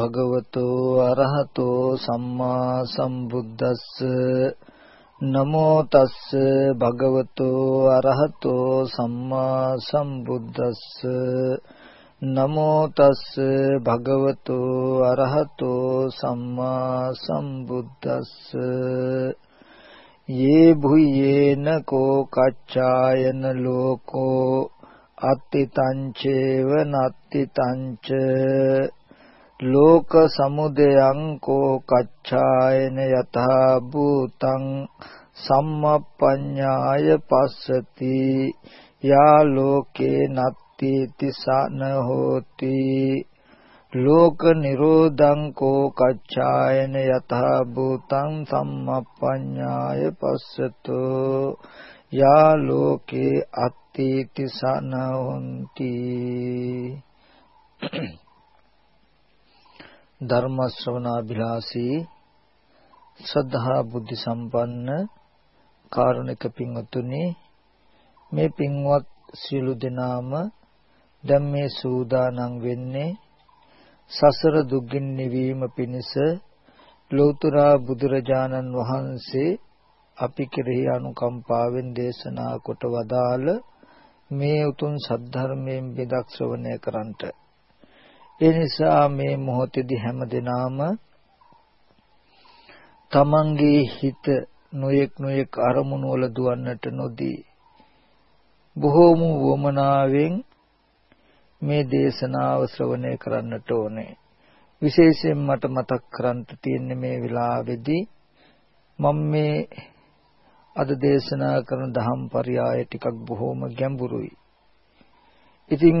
නමෝ තස්ස භගවතෝ අරහතෝ සම්මා සම්බුද්දස්ස නමෝ තස්ස භගවතෝ අරහතෝ සම්මා සම්බුද්දස්ස නමෝ තස්ස භගවතෝ අරහතෝ සම්මා සම්බුද්දස්ස යේ භුයේන කෝ කච්චායන ලෝකෝ අත්ති තංචේව නත්ති තංච ලෝක සමුදයං කෝ කච්ඡායන යතා භූතං සම්මප්පඤ්ඤාය පස්සති. යා ලෝකේ නත්ති තිසන හෝති ලෝක නිරෝධං කෝ කච්ඡායන යතා භූතං සම්මප්පඤ්ඤාය පස්සතෝ. යා ලෝකේ අත්ථීති සනහොಂತಿ ධර්ම ශ්‍රවණාභිලාෂී ශ්‍රද්ධා බුද්ධ සම්පන්න කාරුණික පින්වතුනි මේ පින්වත් සියලු දෙනාම දැන් මේ සූදානම් වෙන්නේ සසර දුක්ගින් නිවීම පිණිස ලෞතර බුදුරජාණන් වහන්සේ අපි කෙරෙහි අනුකම්පාවෙන් දේශනා කොට වදාළ මේ උතුම් සද්ධර්මයෙන් බෙදක් ශ්‍රවණය කරන්ට ඒ නිසා මේ මොහොතේදී හැම දිනාම තමන්ගේ හිත නොයෙක් නොයෙක් අරමුණු වල දුවන්නට නොදී බොහෝම වමනාවෙන් මේ දේශනාව ශ්‍රවණය කරන්නට ඕනේ විශේෂයෙන් මට මතක් කරන්න තියෙන්නේ මේ වෙලාවේදී මම මේ අද දේශනා කරන දහම් පරයය ටිකක් බොහොම ගැඹුරුයි. ඉතින්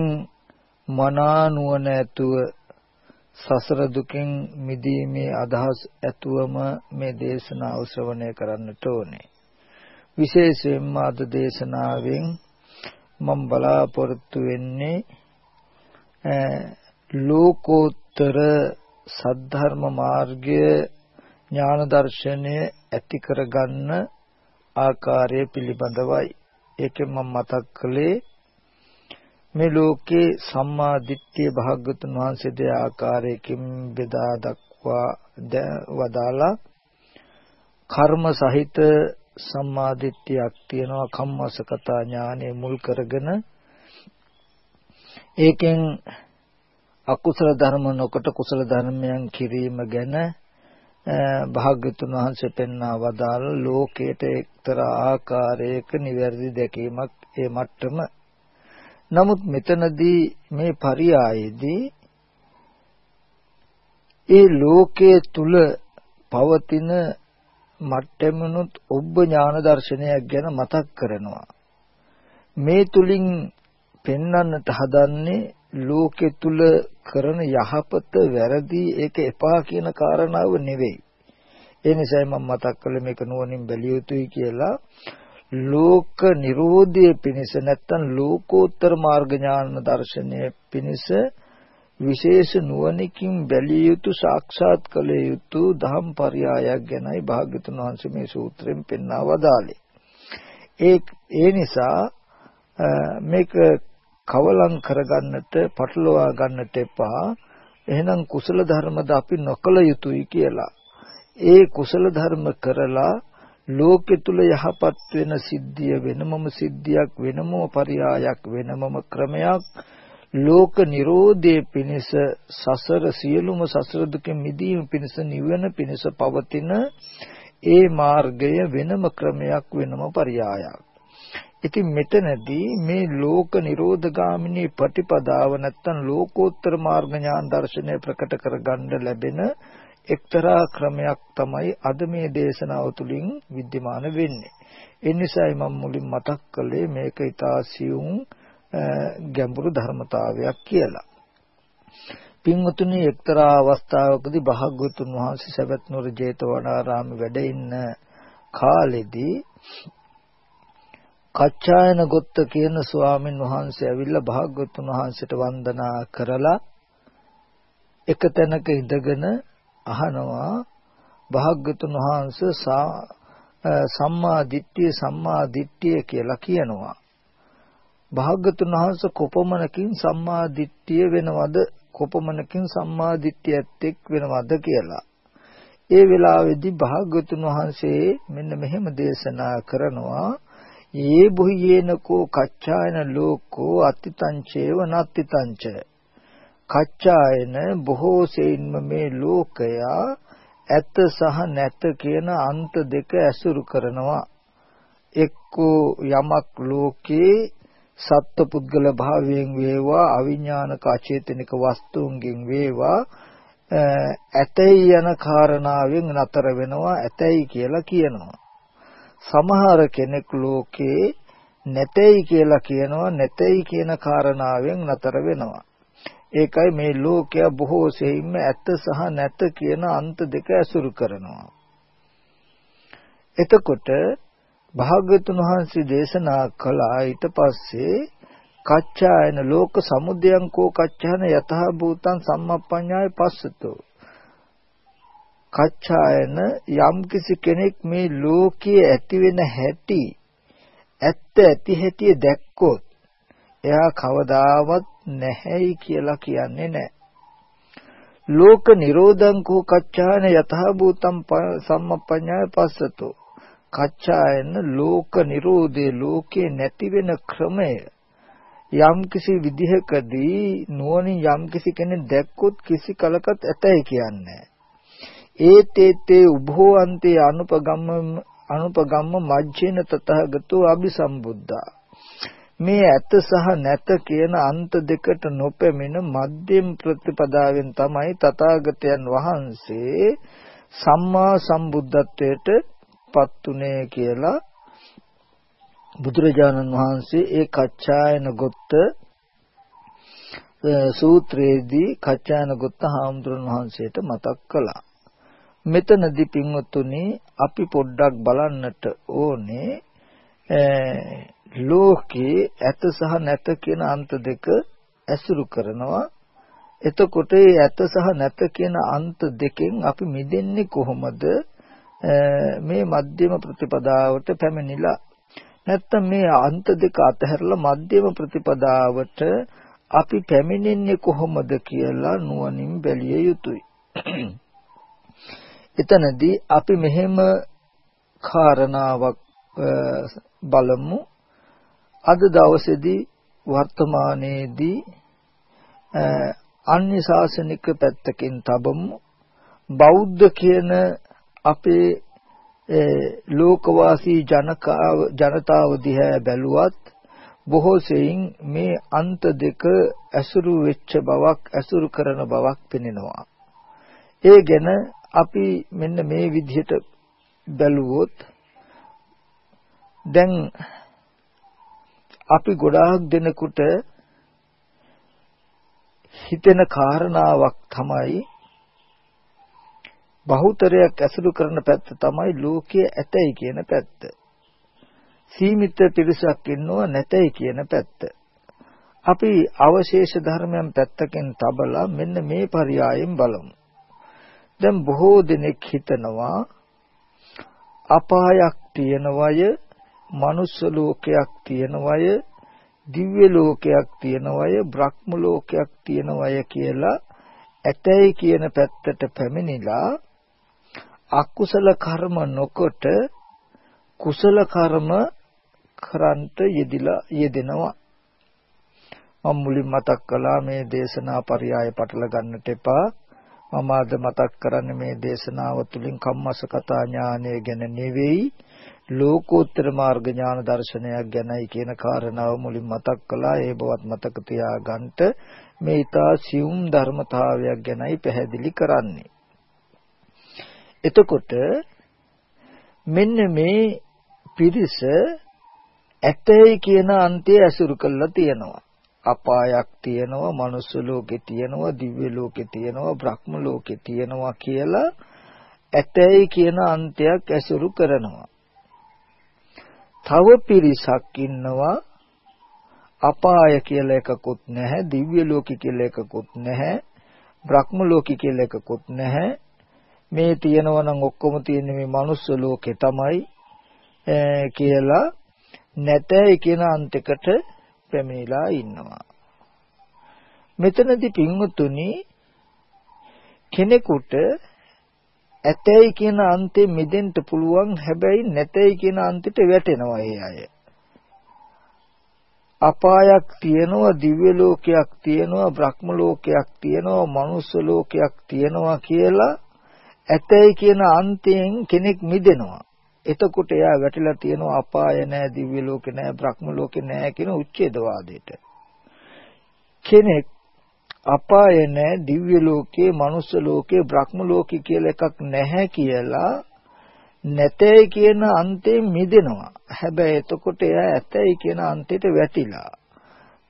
මනා නුවණ ඇතුව සසර දුකින් මිදීමේ අදහස් ඇතුවම මේ දේශනාව ශ්‍රවණය කරන්නට ඕනේ. විශේෂයෙන්ම අද දේශනාවෙන් මම බලාපොරොත්තු වෙන්නේ ලෝකෝත්තර සද්ධර්ම මාර්ගය ඥාන දර්ශනය ඇති කරගන්න ආකාරය පිළිබඳවයි. ඒකෙන් මම මතක් කළේ මේ ලෝකේ සම්මා දිට්ඨිය භාග්‍යතුන් වහන්සේ දෙය ආකාරයකින් බෙදා දක්වා වදාලා කර්ම සහිත සම්මා දිට්ඨියක් තියෙනවා කම්මසකතා ඥානෙ මුල් කරගෙන ඒකෙන් අකුසල ධර්ම නොකොට කුසල ධර්මයන් කිරීම ගැන භාග්‍යතුන් වහන්සේ පෙන්වා වදාළ ලෝකයට එක්තරා ආකාරයක නිවැරදි දැකීමක් ඒ මට්ටම. නමුත් මෙතනදී මේ පරියායේදී ඒ ලෝකයේ තුල පවතින මට්ටමනොත් ඔබ ඥාන දර්ශනයක් ගැන මතක් කරනවා. මේ තුලින් පෙන්වන්නට හදන්නේ ලෝකෙ තුල කරන යහපත වැරදි ඒක එපා කියන කාරණාව නෙවෙයි. ඒ නිසායි මම මතක් කළේ මේක නුවණින් බැලිය යුතුයි කියලා. ලෝක නිරෝධයේ පිණිස නැත්තම් ලෝකෝත්තර මාර්ග ඥාන දර්ශනය පිණිස විශේෂ නුවණකින් බැලිය යුතු සාක්ෂාත් කළ යුතු දහම් පරයයක් ගැනයි භාග්‍යතුන් වහන්සේ මේ සූත්‍රයෙන් පෙන්වා වදාළේ. ඒ ඒ නිසා මේක කවලම් කරගන්නට පටලවා ගන්නට එපා. එහෙනම් කුසල ධර්මද අපි නොකල යුතුයි කියලා. ඒ කුසල ධර්ම කරලා ලෝකෙ තුල යහපත් වෙන සිද්ධිය වෙනමම සිද්ධියක් වෙනමම පරයායක් වෙනමම ක්‍රමයක්. ලෝක නිරෝධයේ පිණිස සසර සියලුම සසර දුකෙන් මිදීම පිණිස නිවන පිණිස පවතින ඒ මාර්ගය වෙනම ක්‍රමයක් වෙනම පරයායක්. ඉතින් මෙතනදී මේ ලෝක නිරෝධගාමිනී ප්‍රතිපදාව නැත්තම් ලෝකෝත්තර මාර්ග ඥාන දර්ශනය ප්‍රකට කරගන්න ලැබෙන එක්තරා ක්‍රමයක් තමයි අද මේ දේශනාව තුළින් विद्यमान වෙන්නේ. ඒ නිසායි මම මුලින් මතක් කළේ මේක ඊතාසියුම් ගැඹුරු ධර්මතාවයක් කියලා. පින්වතුනි එක්තරා අවස්ථාවකදී භාග්‍යවතුන් වහන්සේ සවැත් නුවර ජේතවනාරාමේ වැඩ ඉන්න කාලෙදී කච්චායන ගොත්ත කියන ස්වාමින් වහන්සේ ඇවිල්ලා භාග්‍යවතුන් වහන්සේට වන්දනා කරලා එක තැනක ඉඳගෙන අහනවා. භාග්‍යවතුන් වහන්සේ සම්මා දිට්ඨිය සම්මා දිට්ඨිය කියලා කියනවා. භාග්‍යවතුන් වහන්සේ කොපමණකින් සම්මා දිට්ඨිය වෙනවද? කොපමණකින් සම්මා දිට්ඨියත් එක් වෙනවද කියලා. ඒ වෙලාවේදී භාග්‍යතුන් වහන්සේ මෙන්න මෙහෙම දේශනා කරනවා. ඒ බුහියේනකෝ කච්චායන ලෝකෝ අත්තිතංචේව නත්තිතංච කච්චායන බොහෝ සෙයින්ම මේ ලෝකයා ඇත සහ නැත කියන අන්ත දෙක ඇසුරු කරනවා. එක්කෝ යමක් ලෝකේ සත්පුද්ගල භාවයෙන් වේවා අවිඥානික අචේතනික වස්තුන්ගෙන් වේවා ඇතැයි යන කාරණාවෙන් නතර වෙනවා ඇතැයි කියලා කියනවා. සමහර කෙනෙක් ලෝකේ නැතයි කියලා කියනවා නැතයි කියන කාරණාවෙන් නතර වෙනවා. ඒකයි මේ ලෝකය බොහෝ සෙයින්ම ඇත්ත සහ නැත කියන අන්ත දෙක ඇසුරු කරනවා. එතකොට භාග්‍යතුන් වහන්සේ දේශනා කළා ඊට පස්සේ කච්චායන ලෝක සමුදයං කෝ කච්චාන යතහ භූතං සම්මප්පඤ්ඤාය පස්සතෝ. කච්චායන යම් කිසි කෙනෙක් මේ ලෝකයේ ඇති වෙන හැටි ඇත්ත ඇති හැටි දැක්කොත් එයා කවදාවත් නැහැයි කියලා කියන්නේ නැහැ. ලෝක නිරෝධං කෝ කච්චායන යතහ භූතං සම්මප්පඤ්ඤාය පස්සතෝ. කච්චායන ලෝක නිරෝධේ ලෝකේ නැති වෙන ක්‍රමය. යම් කිසි විදිහකදී නුවණින් යම් කිසි කෙනෙක් දැක්කොත් කිසි කලකත් ඇතයි කියන්නේ ඒතේතේ උභෝ අන්තේ අනුපගම්ම අනුපගම්ම මජ්ජේන තතහගතෝ අபிසම්බුද්ධා මේ ඇත සහ නැත කියන අන්ත දෙකට නොපෙමින මධ්‍යම ප්‍රතිපදාවෙන් තමයි තථාගතයන් වහන්සේ සම්මා සම්බුද්ධත්වයට පත්ුනේ කියලා බුදුරජාණන් වහන්සේ ඒ කච්චායන ගොත්ත සූත්‍රයේදී කච්චායන ගොත්ත හාමුදුරන් වහන්සේට මතක් කළා. මෙතනදී පින්වත්තුනි අපි පොඩ්ඩක් බලන්නට ඕනේ ලෝකේ ඇත සහ නැත කියන අන්ත දෙක ඇසුරු කරනවා එතකොට මේ ඇත සහ නැත කියන අන්ත දෙකෙන් අපි මිදෙන්නේ කොහොමද මේ මධ්‍යම ප්‍රතිපදාවට පැමිණිලා නැත්තම් මේ අන්ත දෙක අතහැරලා මධ්‍යම ප්‍රතිපදාවට අපි පැමිණෙන්නේ කොහොමද කියලා නුවණින් බැලිය යුතුයි. එතනදී අපි මෙහෙම කාරණාවක් බලමු. අද දවසේදී වර්තමානයේදී අන්‍ය ශාසනික පැත්තකින් තබමු බෞද්ධ කියන අපේ ලෝකවාසී ජනකාව ජනතාව දිහා බැලුවත් බොහෝ සෙයින් මේ අන්ත දෙක ඇසුරු වෙච්ච බවක් ඇසුරු කරන බවක් පෙනෙනවා. ඒ ගැන අපි මෙන්න මේ විදිහට බැලුවොත් දැන් අපි ගොඩාක් දෙනෙකුට හිතෙන කාරණාවක් තමයි බහුතරයක් ඇසුරු කරන පැත්ත තමයි ලෝකයේ ඇතයි කියන පැත්ත. සීමිත පිරිසක් ඉන්නව නැතයි කියන පැත්ත. අපි අවශේෂ ධර්මයන් පැත්තකින් තබලා මෙන්න මේ පරයයන් බලමු. දැන් බොහෝ දෙනෙක් හිතනවා අපායක් තියනවය, මනුස්ස ලෝකයක් තියනවය, දිව්‍ය ලෝකයක් තියනවය, බ්‍රහ්ම ලෝකයක් තියනවය කියලා ඇතයි කියන පැත්තට පැමිණිලා අකුසල කර්ම නොකොට කුසල කර්ම කරන්ට යෙදිලා යෙදෙනවා. මම මුලින් මතක් කළා මේ දේශනා පරයය පටල ගන්නට එපා. මම අද මතක් කරන්නේ මේ දේශනාව තුළින් කම්මස කතා ඥානය ගැන නෙවෙයි. ලෝකෝත්තර මාර්ග ඥාන දර්ශනයක් ගැනයි කියන කාරණාව මුලින් මතක් කළා ඒ බවත් මතක තියාගන්න මේ ඊතා සියුම් ධර්මතාවයක් ගැනයි පැහැදිලි කරන්නේ එතකොට මෙන්න මේ පිරිස ඇතයි කියන අන්තය ඇසුරු කරලා තියෙනවා. අපායක් තියෙනවා, මනුස්ස ලෝකේ තියෙනවා, දිව්‍ය ලෝකේ තියෙනවා, බ්‍රහ්ම ලෝකේ තියෙනවා කියලා ඇතයි කියන අන්තයක් ඇසුරු කරනවා. තව පිරිසක් ඉන්නවා අපාය කියලා එකකුත් නැහැ, දිව්‍ය ලෝකේ කියලා එකකුත් නැහැ, බ්‍රහ්ම ලෝකේ කියලා එකකුත් නැහැ. මේ තියෙනවා නම් ඔක්කොම තියෙන්නේ මේ manuss ලෝකේ තමයි කියලා නැතයි කියන අන්තයකට පැමිණලා ඉන්නවා. මෙතනදී පින්වතුනි කෙනෙකුට ඇතැයි කියන අන්තෙ මිදෙන්න පුළුවන් හැබැයි නැතැයි කියන අන්තෙට වැටෙනවා ඒ අය. අපායක් තියෙනවා දිව්‍ය ලෝකයක් තියෙනවා බ්‍රහ්ම ලෝකයක් තියෙනවා මනුස්ස ලෝකයක් තියෙනවා කියලා ඇතැයි කියන අන්තයෙන් කෙනෙක් මිදෙනවා. එතකොට එයා වැටිලා තියෙනවා අපාය නැහැ දිව්‍ය ලෝකේ නැහැ බ්‍රහ්ම ලෝකේ නැහැ කියන උච්ඡේදවාදයට. කෙනෙක් අපාය නැහැ දිව්‍ය ලෝකේ මනුස්ස ලෝකේ බ්‍රහ්ම ලෝකේ කියලා එකක් නැහැ කියලා නැතයි කියන අන්තයෙන් මිදෙනවා. හැබැයි එතකොට එයා ඇතයි කියන අන්තයට වැටිලා.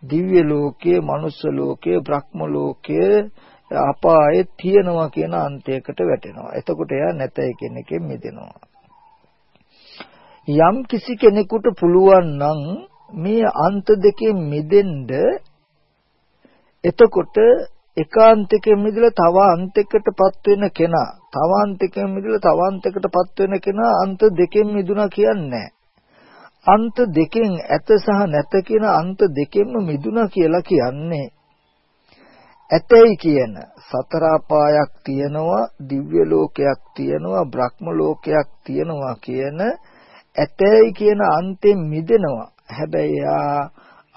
දිව්‍ය ලෝකයේ, මනුස්ස ලෝකයේ, බ්‍රහ්ම ලෝකයේ අපායේ තියෙනවා කියන අන්තයකට වැටෙනවා. එතකොට එයා නැතයි කියන එකෙන් මිදෙනවා. යම් කිසි කෙනෙකුට පුළුවන් නම් මේ අන්ත දෙකෙන් මිදෙන්න එතකොට එකාන්තකයෙන් මිදලා තව අන්තයකටපත් වෙන කෙනා තව අන්තකයෙන් මිදලා තව අන්තයකටපත් වෙන කෙනා අන්ත දෙකෙන් මිදුණා කියන්නේ අන්ත දෙකෙන් ඇත සහ නැත කියන අන්ත දෙකෙන්ම මිදුණා කියලා කියන්නේ ඇතයි කියන. සතර අපායක් තියෙනවා දිව්‍ය ලෝකයක් තියෙනවා බ්‍රහ්ම ලෝකයක් තියෙනවා කියන ඇතයි කියන අන්තෙන් මිදෙනවා. හැබැයි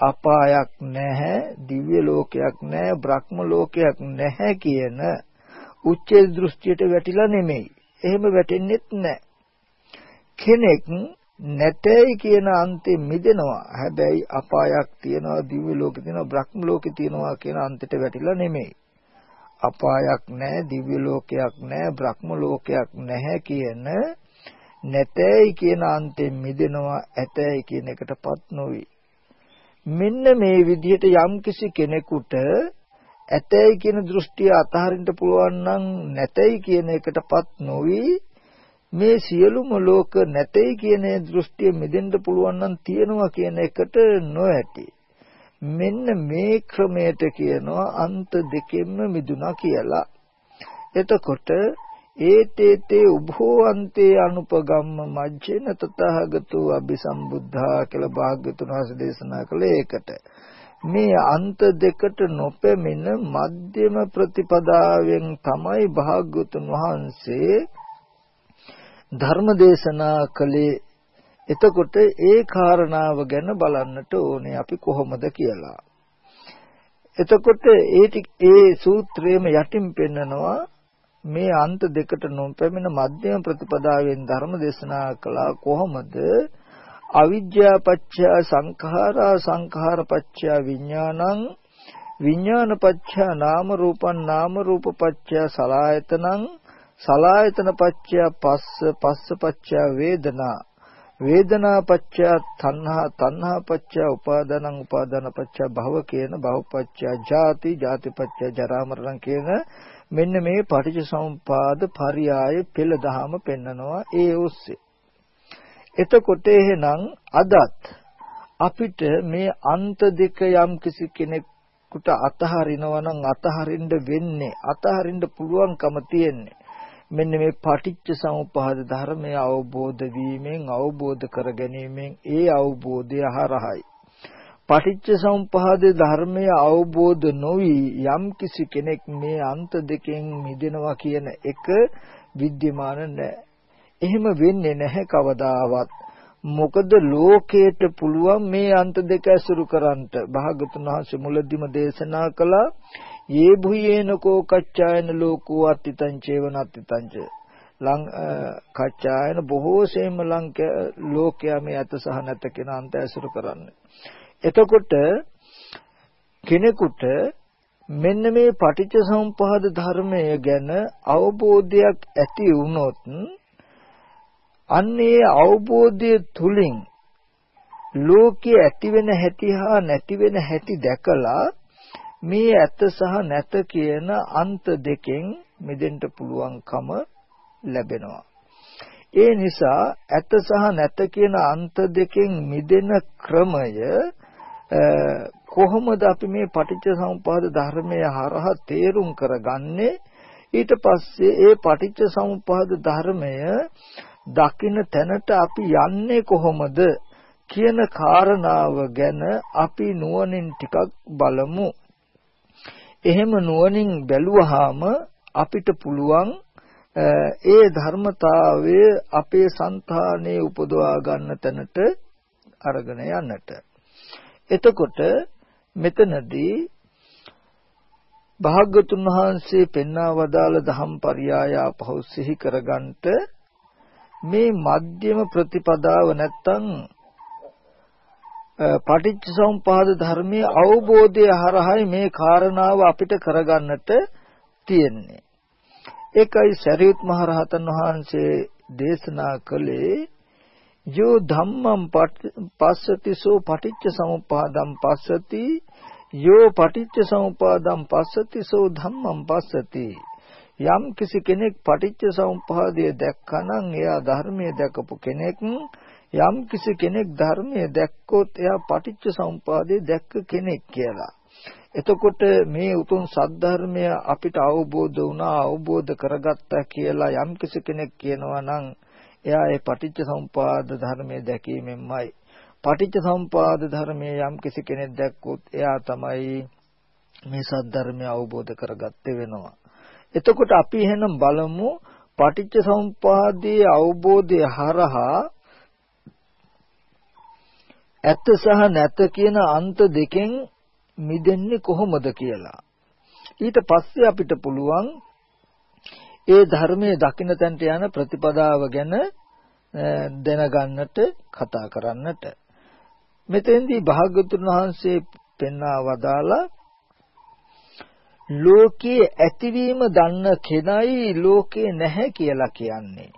අපායක් නැහැ දිව්‍ය ලෝකයක් නැහැ බ්‍රහ්ම ලෝකයක් නැහැ කියන උච්චේ දෘෂ්ටියට වැටිලා නෙමෙයි. එහෙම වැටෙන්නෙත් නැහැ. කෙනෙක් නැතයි කියන අන්තෙ මිදෙනවා. හැබැයි අපායක් තියනවා, දිව්‍ය ලෝකෙ තියනවා, බ්‍රහ්ම ලෝකෙ තියනවා කියන අන්තයට වැටිලා නෙමෙයි. අපායක් නැහැ, දිව්‍ය ලෝකයක් නැහැ, බ්‍රහ්ම ලෝකයක් නැහැ කියන නැතයි කියන අන්තෙන් මිදෙනවා, ඇතයි කියන එකටපත් නොවේ. මෙන්න මේ විදිහට යම්කිසි කෙනෙකුට ඇතයි කියන දෘෂ්ටිය අතහරින්න පුළුවන් නම් නැතයි කියන එකටපත් නොවි මේ සියලුම ලෝක නැතයි කියන දෘෂ්ටිය මිදෙන්න පුළුවන් නම් තියනවා කියන එකට නොඇති. මෙන්න මේ ක්‍රමයට කියනවා අන්ත දෙකෙන්ම මිදුණා කියලා. එතකොට ඒතේතේ උභෝ අන්තේ අනුපගම්ම මජ්ජේන තතහගතෝ අபிසම්බුද්ධා කියලා භාග්‍යතුන් වහන්සේ දේශනා කළේ ඒකට මේ අන්ත දෙකට නොපෙමින මධ්‍යම ප්‍රතිපදාවෙන් තමයි භාග්‍යතුන් වහන්සේ ධර්ම දේශනා කළේ එතකොට ඒ කාරණාව ගැන බලන්නට ඕනේ අපි කොහොමද කියලා. එතකොට ඒ ඒ සූත්‍රයේම යටින් පෙන්නනවා මේ අන්ත දෙකට නොපැමිණ මධ්‍යම ප්‍රතිපදාවෙන් ධර්ම දේශනා කළා කොහොමද? අවිද්‍යා පත්‍ය සංඛාරා සංඛාර පත්‍ය විඥානං විඥාන පත්‍ය නාම රූපං නාම රූප පත්‍ය සලායතනං සලායතන පත්‍ය පස්ස පස්ස පත්‍ය වේදනා වේදනා පත්‍ය තණ්හා තණ්හා පත්‍ය උපාදානං උපාදාන පත්‍ය භව කියන භව පත්‍ය ජාති ජාති පත්‍ය ජරා මරණ කියන මෙන්න මේ පටිච්ච සමුපාද පරියාය පෙළ දහම පෙන්නනවා ඒ ඔස්සේ. එතකොට එහෙනම් අදත් අපිට මේ අන්ත දෙක යම් කිසි කෙනෙකුට අතහරිනවා නම් අතහරින්න වෙන්නේ අතහරින්න පුළුවන්කම තියෙන්නේ. මෙන්න මේ පටිච්ච සමුප්පාද ධර්මය අවබෝධ වීමෙන් අවබෝධ කර ගැනීමෙන් ඒ අවබෝධය හරහයි. පටිච්ච සමුප්පාද ධර්මය අවබෝධ නොවි යම් කිසි කෙනෙක් මේ අන්ත දෙකෙන් මිදෙනවා කියන එක විද්‍යමාන නැහැ එහෙම වෙන්නේ නැහැ කවදාවත්. මොකද ලෝකයට පුළුවන් මේ අන්ත දෙක ඇසුරු කරන්නට. භාගතුන් වහන්සේ මුලදිම දේශනා කළා "යේ භුයේනකෝ කච්චායන ලෝකෝ අත්තිතං චේවනත්තිතං ලං කච්චායන බොහෝසෙම ලංක ලෝකයා මේ අත සහ නැත කියන අන්ත ඇසුරු කරන්නේ. එතකොට කෙනෙකුට මෙන්න මේ පටිච්ච සමුප්පාද ධර්මය ගැන අවබෝධයක් ඇති වුණොත් අන්නේ අවබෝධය තුලින් ලෝකයේ ඇති වෙන හැටි හා නැති වෙන හැටි දැකලා මේ ඇත සහ නැත කියන අන්ත දෙකෙන් මිදෙන්න පුළුවන්කම ලැබෙනවා. ඒ නිසා ඇත සහ නැත කියන අන්ත දෙකෙන් මිදෙන ක්‍රමය කොහොමද අපි මේ පටිච්ච සමුප්පාද ධර්මය හරහා තේරුම් කරගන්නේ ඊට පස්සේ ඒ පටිච්ච සමුප්පාද ධර්මය දකින්න තැනට අපි යන්නේ කොහොමද කියන කාරණාව ගැන අපි නුවණින් ටිකක් බලමු. එහෙම නුවණින් බැලුවාම අපිට පුළුවන් ඒ ධර්මතාවය අපේ సంతානයේ උපදවා ගන්න තැනට අරගෙන යන්නට. එතකොට මෙතනදී භාග්‍යතුන් වහන්සේ පෙන්වා වදාළ ධම් පරියාය අපහු සිහි කරගන්නට මේ මධ්‍යම ප්‍රතිපදාව නැත්තම් පටිච්ච සමුපාද ධර්මයේ අවබෝධය හරහායි මේ කාරණාව අපිට කරගන්නට තියෙන්නේ. ඒකයි සරියුත් මහ රහතන් වහන්සේ දේශනා කළේ යෝ ධම්මං පස්සති සෝ පටිච්ච සමුප්පාදං පස්සති යෝ පටිච්ච සමුපාදම් පස්සති සෝ ධම්මං පස්සති යම් කිසි කෙනෙක් පටිච්ච සමුප්පාදය දැක්කනම් එයා ධර්මයේ දැකපු කෙනෙක් යම් කිසි කෙනෙක් ධර්මයේ දැක්කොත් එයා පටිච්ච සමුප්පාදය දැක්ක කෙනෙක් කියලා. එතකොට මේ උතුම් සද්ධර්මය අපිට අවබෝධ වුණා අවබෝධ කරගත්තා කියලා යම් කිසි කෙනෙක් කියනවා නම් එයා ඒ පටිච්ච සමුප්පාද ධර්මයේ දැකීමෙන්මයි පටිච්ච සම්පාද ධර්මයේ යම් කිසි කෙනෙක් දැක්කොත් එයා තමයි මේ සද්ධර්මය අවබෝධ කරගත්තේ වෙනවා. එතකොට අපි එහෙනම් බලමු පටිච්ච සම්පාදයේ අවබෝධය හරහා ඇත්ත සහ නැත කියන අන්ත දෙකෙන් මිදෙන්නේ කොහොමද කියලා. ඊට පස්සේ අපිට පුළුවන් ඒ ධර්මයේ දකින්න තැනට යන ප්‍රතිපදාව ගැන දැනගන්නට කතා කරන්නට මෙතෙන්දී භාග්‍යවතුන් වහන්සේ පෙන්වා වදාලා ලෝකයේ ඇතිවීම දන්න කෙනයි ලෝකේ නැහැ කියලා කියන්නේ.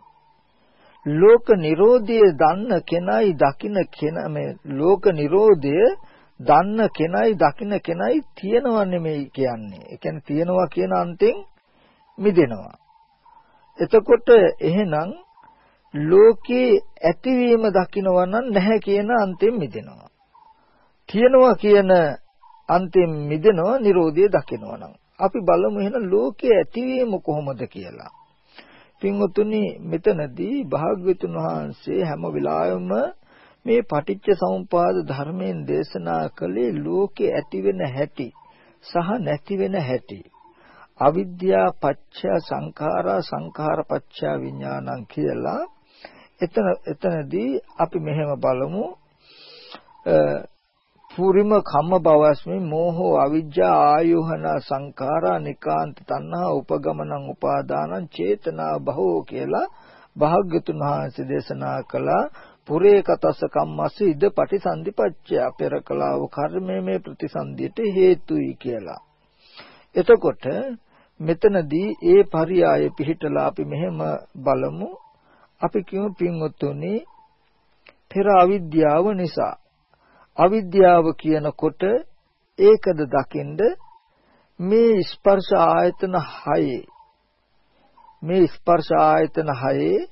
ලෝක නිරෝධය දන්න කෙනයි දකින්න කෙන මේ ලෝක නිරෝධය දන්න කෙනයි දකින්න කෙනයි තියනව නෙමෙයි කියන්නේ. ඒ කියන්නේ තියනවා කියන අන්තෙන් මිදෙනවා. එතකොට එහෙනම් ලෝකේ ඇතිවීම දකිනවා නම් නැහැ කියන අන්තයෙන් මිදෙනවා. තියනවා කියන අන්තයෙන් මිදෙනවා Nirodha දකිනවා නම්. අපි බලමු එහෙනම් ලෝකයේ ඇතිවීම කොහොමද කියලා. පින්වතුනි මෙතනදී භාග්‍යවතුන් වහන්සේ හැම වෙලාවෙම මේ පටිච්ච සමුපාද ධර්මයෙන් දේශනා කළේ ලෝකේ ඇති වෙන හැටි සහ නැති වෙන හැටි. අවිද්‍යා පච්චය සංඛාරා සංඛාර පච්චය විඥානං කියලා එතන එතනදී අපි මෙහෙම බලමු. පුරිම කම්ම භවස්මි මෝහෝ අවිජ්ජා ආයෝහන සංඛාරා නිකාන්ත තණ්හා උපගමනං උපාදානං චේතනා බහෝ කියලා භාග්‍යතුන් වහන්සේ දේශනා කළා. පුරේ කතස්ස කම්මස්ස ඉද පටිසන්ධිපච්චය. පෙර කලාව කර්මයේ මේ ප්‍රතිසන්දියට හේතුයි කියලා. එතකොට මෙතනදී ඒ පරියාය පිහිටලා අපි මෙහෙම බලමු. අපි කියමු පින්වත්තුනි පෙර අවිද්‍යාව නිසා. අවිද්‍යාව කියනකොට ඒකද දකින්ද මේ ස්පර්ශ ආයතන 6 මේ ස්පර්ශ ආයතන 6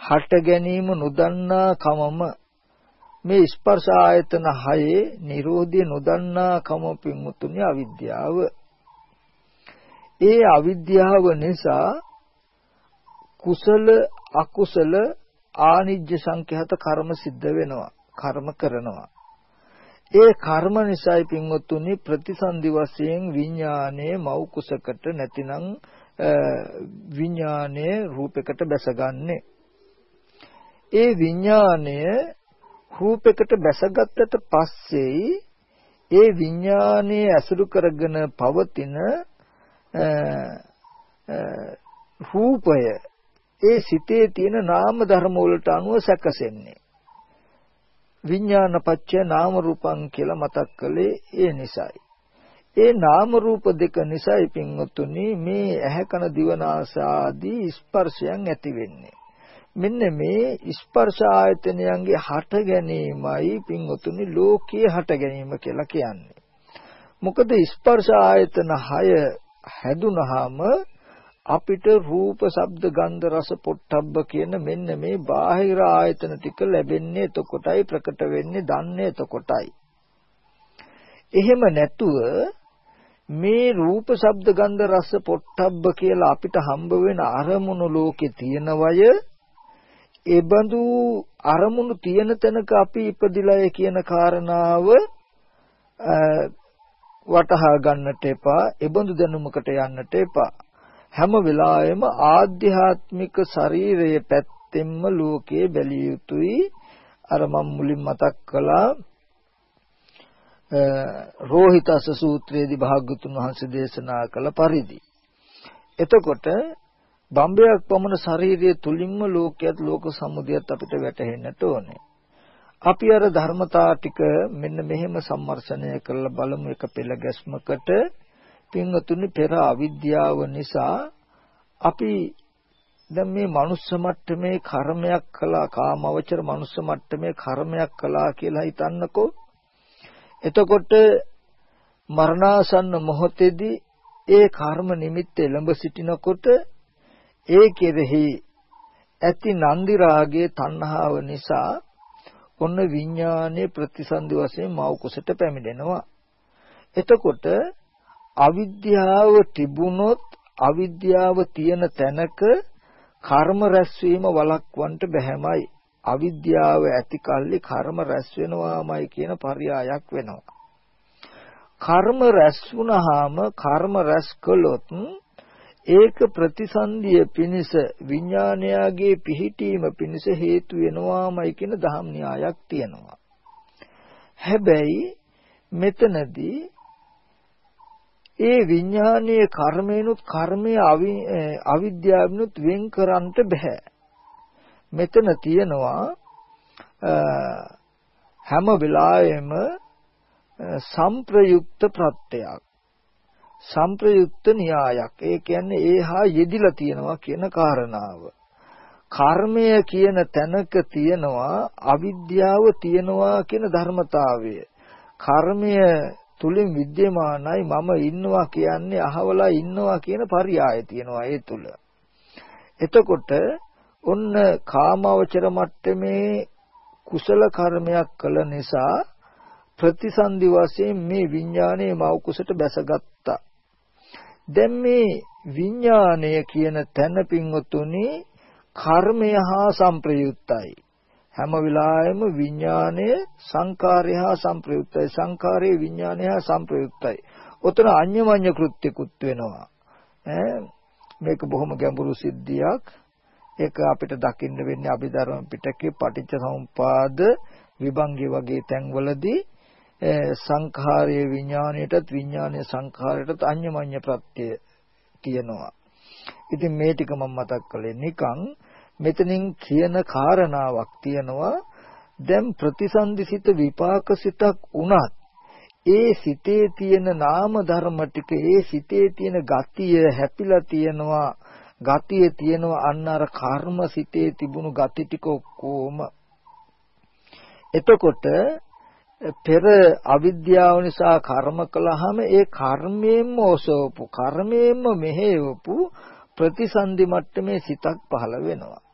හට ගැනීම නොදන්නා කමම මේ ස්පර්ශ ආයතන 6 Nirodha නොදන්නා කම පින්මුතුනි අවිද්‍යාව. ඒ අවිද්‍යාව නිසා කුසල අකුසල ආනිජ්‍ය සංඛ්‍යාත කර්ම සිද්ධ වෙනවා කර්ම කරනවා. ඒ කර්ම නිසායි පින්වත්තුනි ප්‍රතිසන්දි වශයෙන් විඥානයේ මව් කුසකට නැතිනම් විඥානයේ රූපයකට බැසගන්නේ. ඒ විඥානය රූපයකට බැසගත්තට පස්සේ ඒ විඥානයේ ඇසුරු කරගෙන පවතින රූපය ඒ සිතේ තියෙන නාම ධර්ම වලට අනුව සැකසෙන්නේ. විඥානපච්චය නාම රූපං කියලා මතක් කළේ ඒ නිසයි. ඒ නාම රූප දෙක නිසයි පින්වතුනි මේ ඇහැ කන දිවනාස ආදී ස්පර්ශයන් ඇති වෙන්නේ. මෙන්න මේ ස්පර්ශ ආයතනයන්ගේ හට ගැනීමයි පින්වතුනි ලෝකයේ හට ගැනීම කියලා කියන්නේ. මොකද ස්පර්ශ ආයතන 6 හැදුනහම අපිට රූප, ශබ්ද, ගන්ධ, රස, පොට්ටබ්බ කියන මෙන්න මේ බාහිර ආයතන ටික ලැබෙන්නේ එතකොටයි ප්‍රකට වෙන්නේ දන්නේ එතකොටයි. එහෙම නැතුව මේ රූප, ශබ්ද, ගන්ධ, රස, පොට්ටබ්බ කියලා අපිට හම්බ වෙන අරමුණු ලෝකේ තියෙනවය ඒබඳු අරමුණු තියෙන තැනක අපි ඉපදිලාය කියන කාරණාව වටහා ගන්නට එපා. ඒබඳු දැනුමකට යන්නට එපා. හැම වෙලාවෙම ආධ්‍යාත්මික ශරීරයේ පැත්තෙන්ම ලෝකයේ බැලිය යුතුයි. අර මම මුලින් මතක් කළා රෝහිතස සූත්‍රයේදී භාග්‍යතුන් වහන්සේ දේශනා කළ පරිදි. එතකොට බම්බයක් පමණ ශාරීරිය තුලින්ම ලෝකයක් ලෝක සමුදයත් අපිට වැටහෙන්නට ඕනේ. අපි අර ධර්මතා ටික මෙන්න මෙහෙම සම්මර්ෂණය කරලා බලමු එක පෙළ ගැස්මකට පින්වතුනි පෙර අවිද්‍යාව නිසා අපි දැන් මේ මනුස්ස මට්ටමේ කර්මයක් කළා කාමවචර මනුස්ස මට්ටමේ කර්මයක් කළා කියලා හිතන්නකෝ එතකොට මරණාසන්න මොහොතේදී ඒ කර්ම නිමිත්ත එළඹ සිටිනකොට ඒ කෙරෙහි ඇති නන්දි රාගයේ තණ්හාව නිසා ඔන්න විඥානයේ ප්‍රතිසන්දි වශයෙන් මව කුසට පැමිණෙනවා. එතකොට අවිද්‍යාව තිබුණොත් අවිද්‍යාව තියෙන තැනක කර්ම රැස්වීම වළක්වන්නට බැහැමයි. අවිද්‍යාව ඇති කල්ලි කර්ම රැස් වෙනවාමයි කියන පරයයක් වෙනවා. කර්ම රැස් වුණාම කර්ම රැස් කළොත් ඒක ප්‍රතිසන්දිය පිණිස විඥානයාගේ පිහිටීම පිණිස හේතු වෙනවාමයි කියන දහම් න්‍යායක් තියෙනවා. හැබැයි මෙතනදී ඒ විඥානීය කර්මේනුත් කර්මයේ අවිද්‍යාවනුත් වෙන් කරන්නට බෑ. මෙතන තියෙනවා හැම වෙලාවෙම සංප්‍රයුක්ත ප්‍රත්‍යක් සංප්‍රයුක්ත න්‍යායක්. ඒ කියන්නේ ඒහා යෙදිලා තියෙනවා කියන කාරණාව. කර්මය කියන තැනක තියෙනවා අවිද්‍යාව තියෙනවා කියන ධර්මතාවය. කර්මය තුලින් विद्यමානයි මම ඉන්නවා කියන්නේ අහවලා ඉන්නවා කියන පරියාය තියෙනවා ඒ තුල. එතකොට ඔන්න කාමවචර මට්ටමේ කුසල කර්මයක් කළ නිසා ප්‍රතිසන්දි වශයෙන් මේ විඥානයේ මව කුසට බැසගත්තා. දැන් මේ විඥානය කියන තැන පින්වතුනි කර්මය හා සම්ප්‍රයුක්තයි. හැම වෙලාවෙම විඥාණය සංකාරය හා සංප්‍රයුක්තයි. සංකාරයේ විඥාණය හා සංප්‍රයුක්තයි. උතන අඤ්ඤමඤ්ඤ කෘත්‍යකුත් වෙනවා. ඈ මේක බොහොම ගැඹුරු සිද්ධියක්. ඒක අපිට දකින්න වෙන්නේ අභිධර්ම පිටකේ පටිච්ච සමුපාද විභංගය වගේ තැන්වලදී සංඛාරයේ විඥාණයටත් විඥානයේ සංඛාරයටත් අඤ්ඤමඤ්ඤ ප්‍රත්‍ය තියෙනවා. ඉතින් මේ ටික මම මතක් කළේ නිකන් මෙතනින් කියන කාරණාවක් තියෙනවා. දැන් ප්‍රතිසන්දිසිත විපාකසිතක් උනත් ඒ සිතේ තියෙන නාම ධර්ම ටික ඒ සිතේ තියෙන ගතිය හැපිලා තියෙනවා. ගතිය තියෙනවා අන්න අර කර්ම සිතේ තිබුණු ගති ටික ඔක්කොම. එතකොට පෙර අවිද්‍යාව නිසා කර්ම කළාම ඒ කර්මයෙන්ම ඔසවපු කර්මයෙන්ම මෙහෙවපු ප්‍රතිසන්දි මට්ටමේ සිතක් පහළ වෙනවා.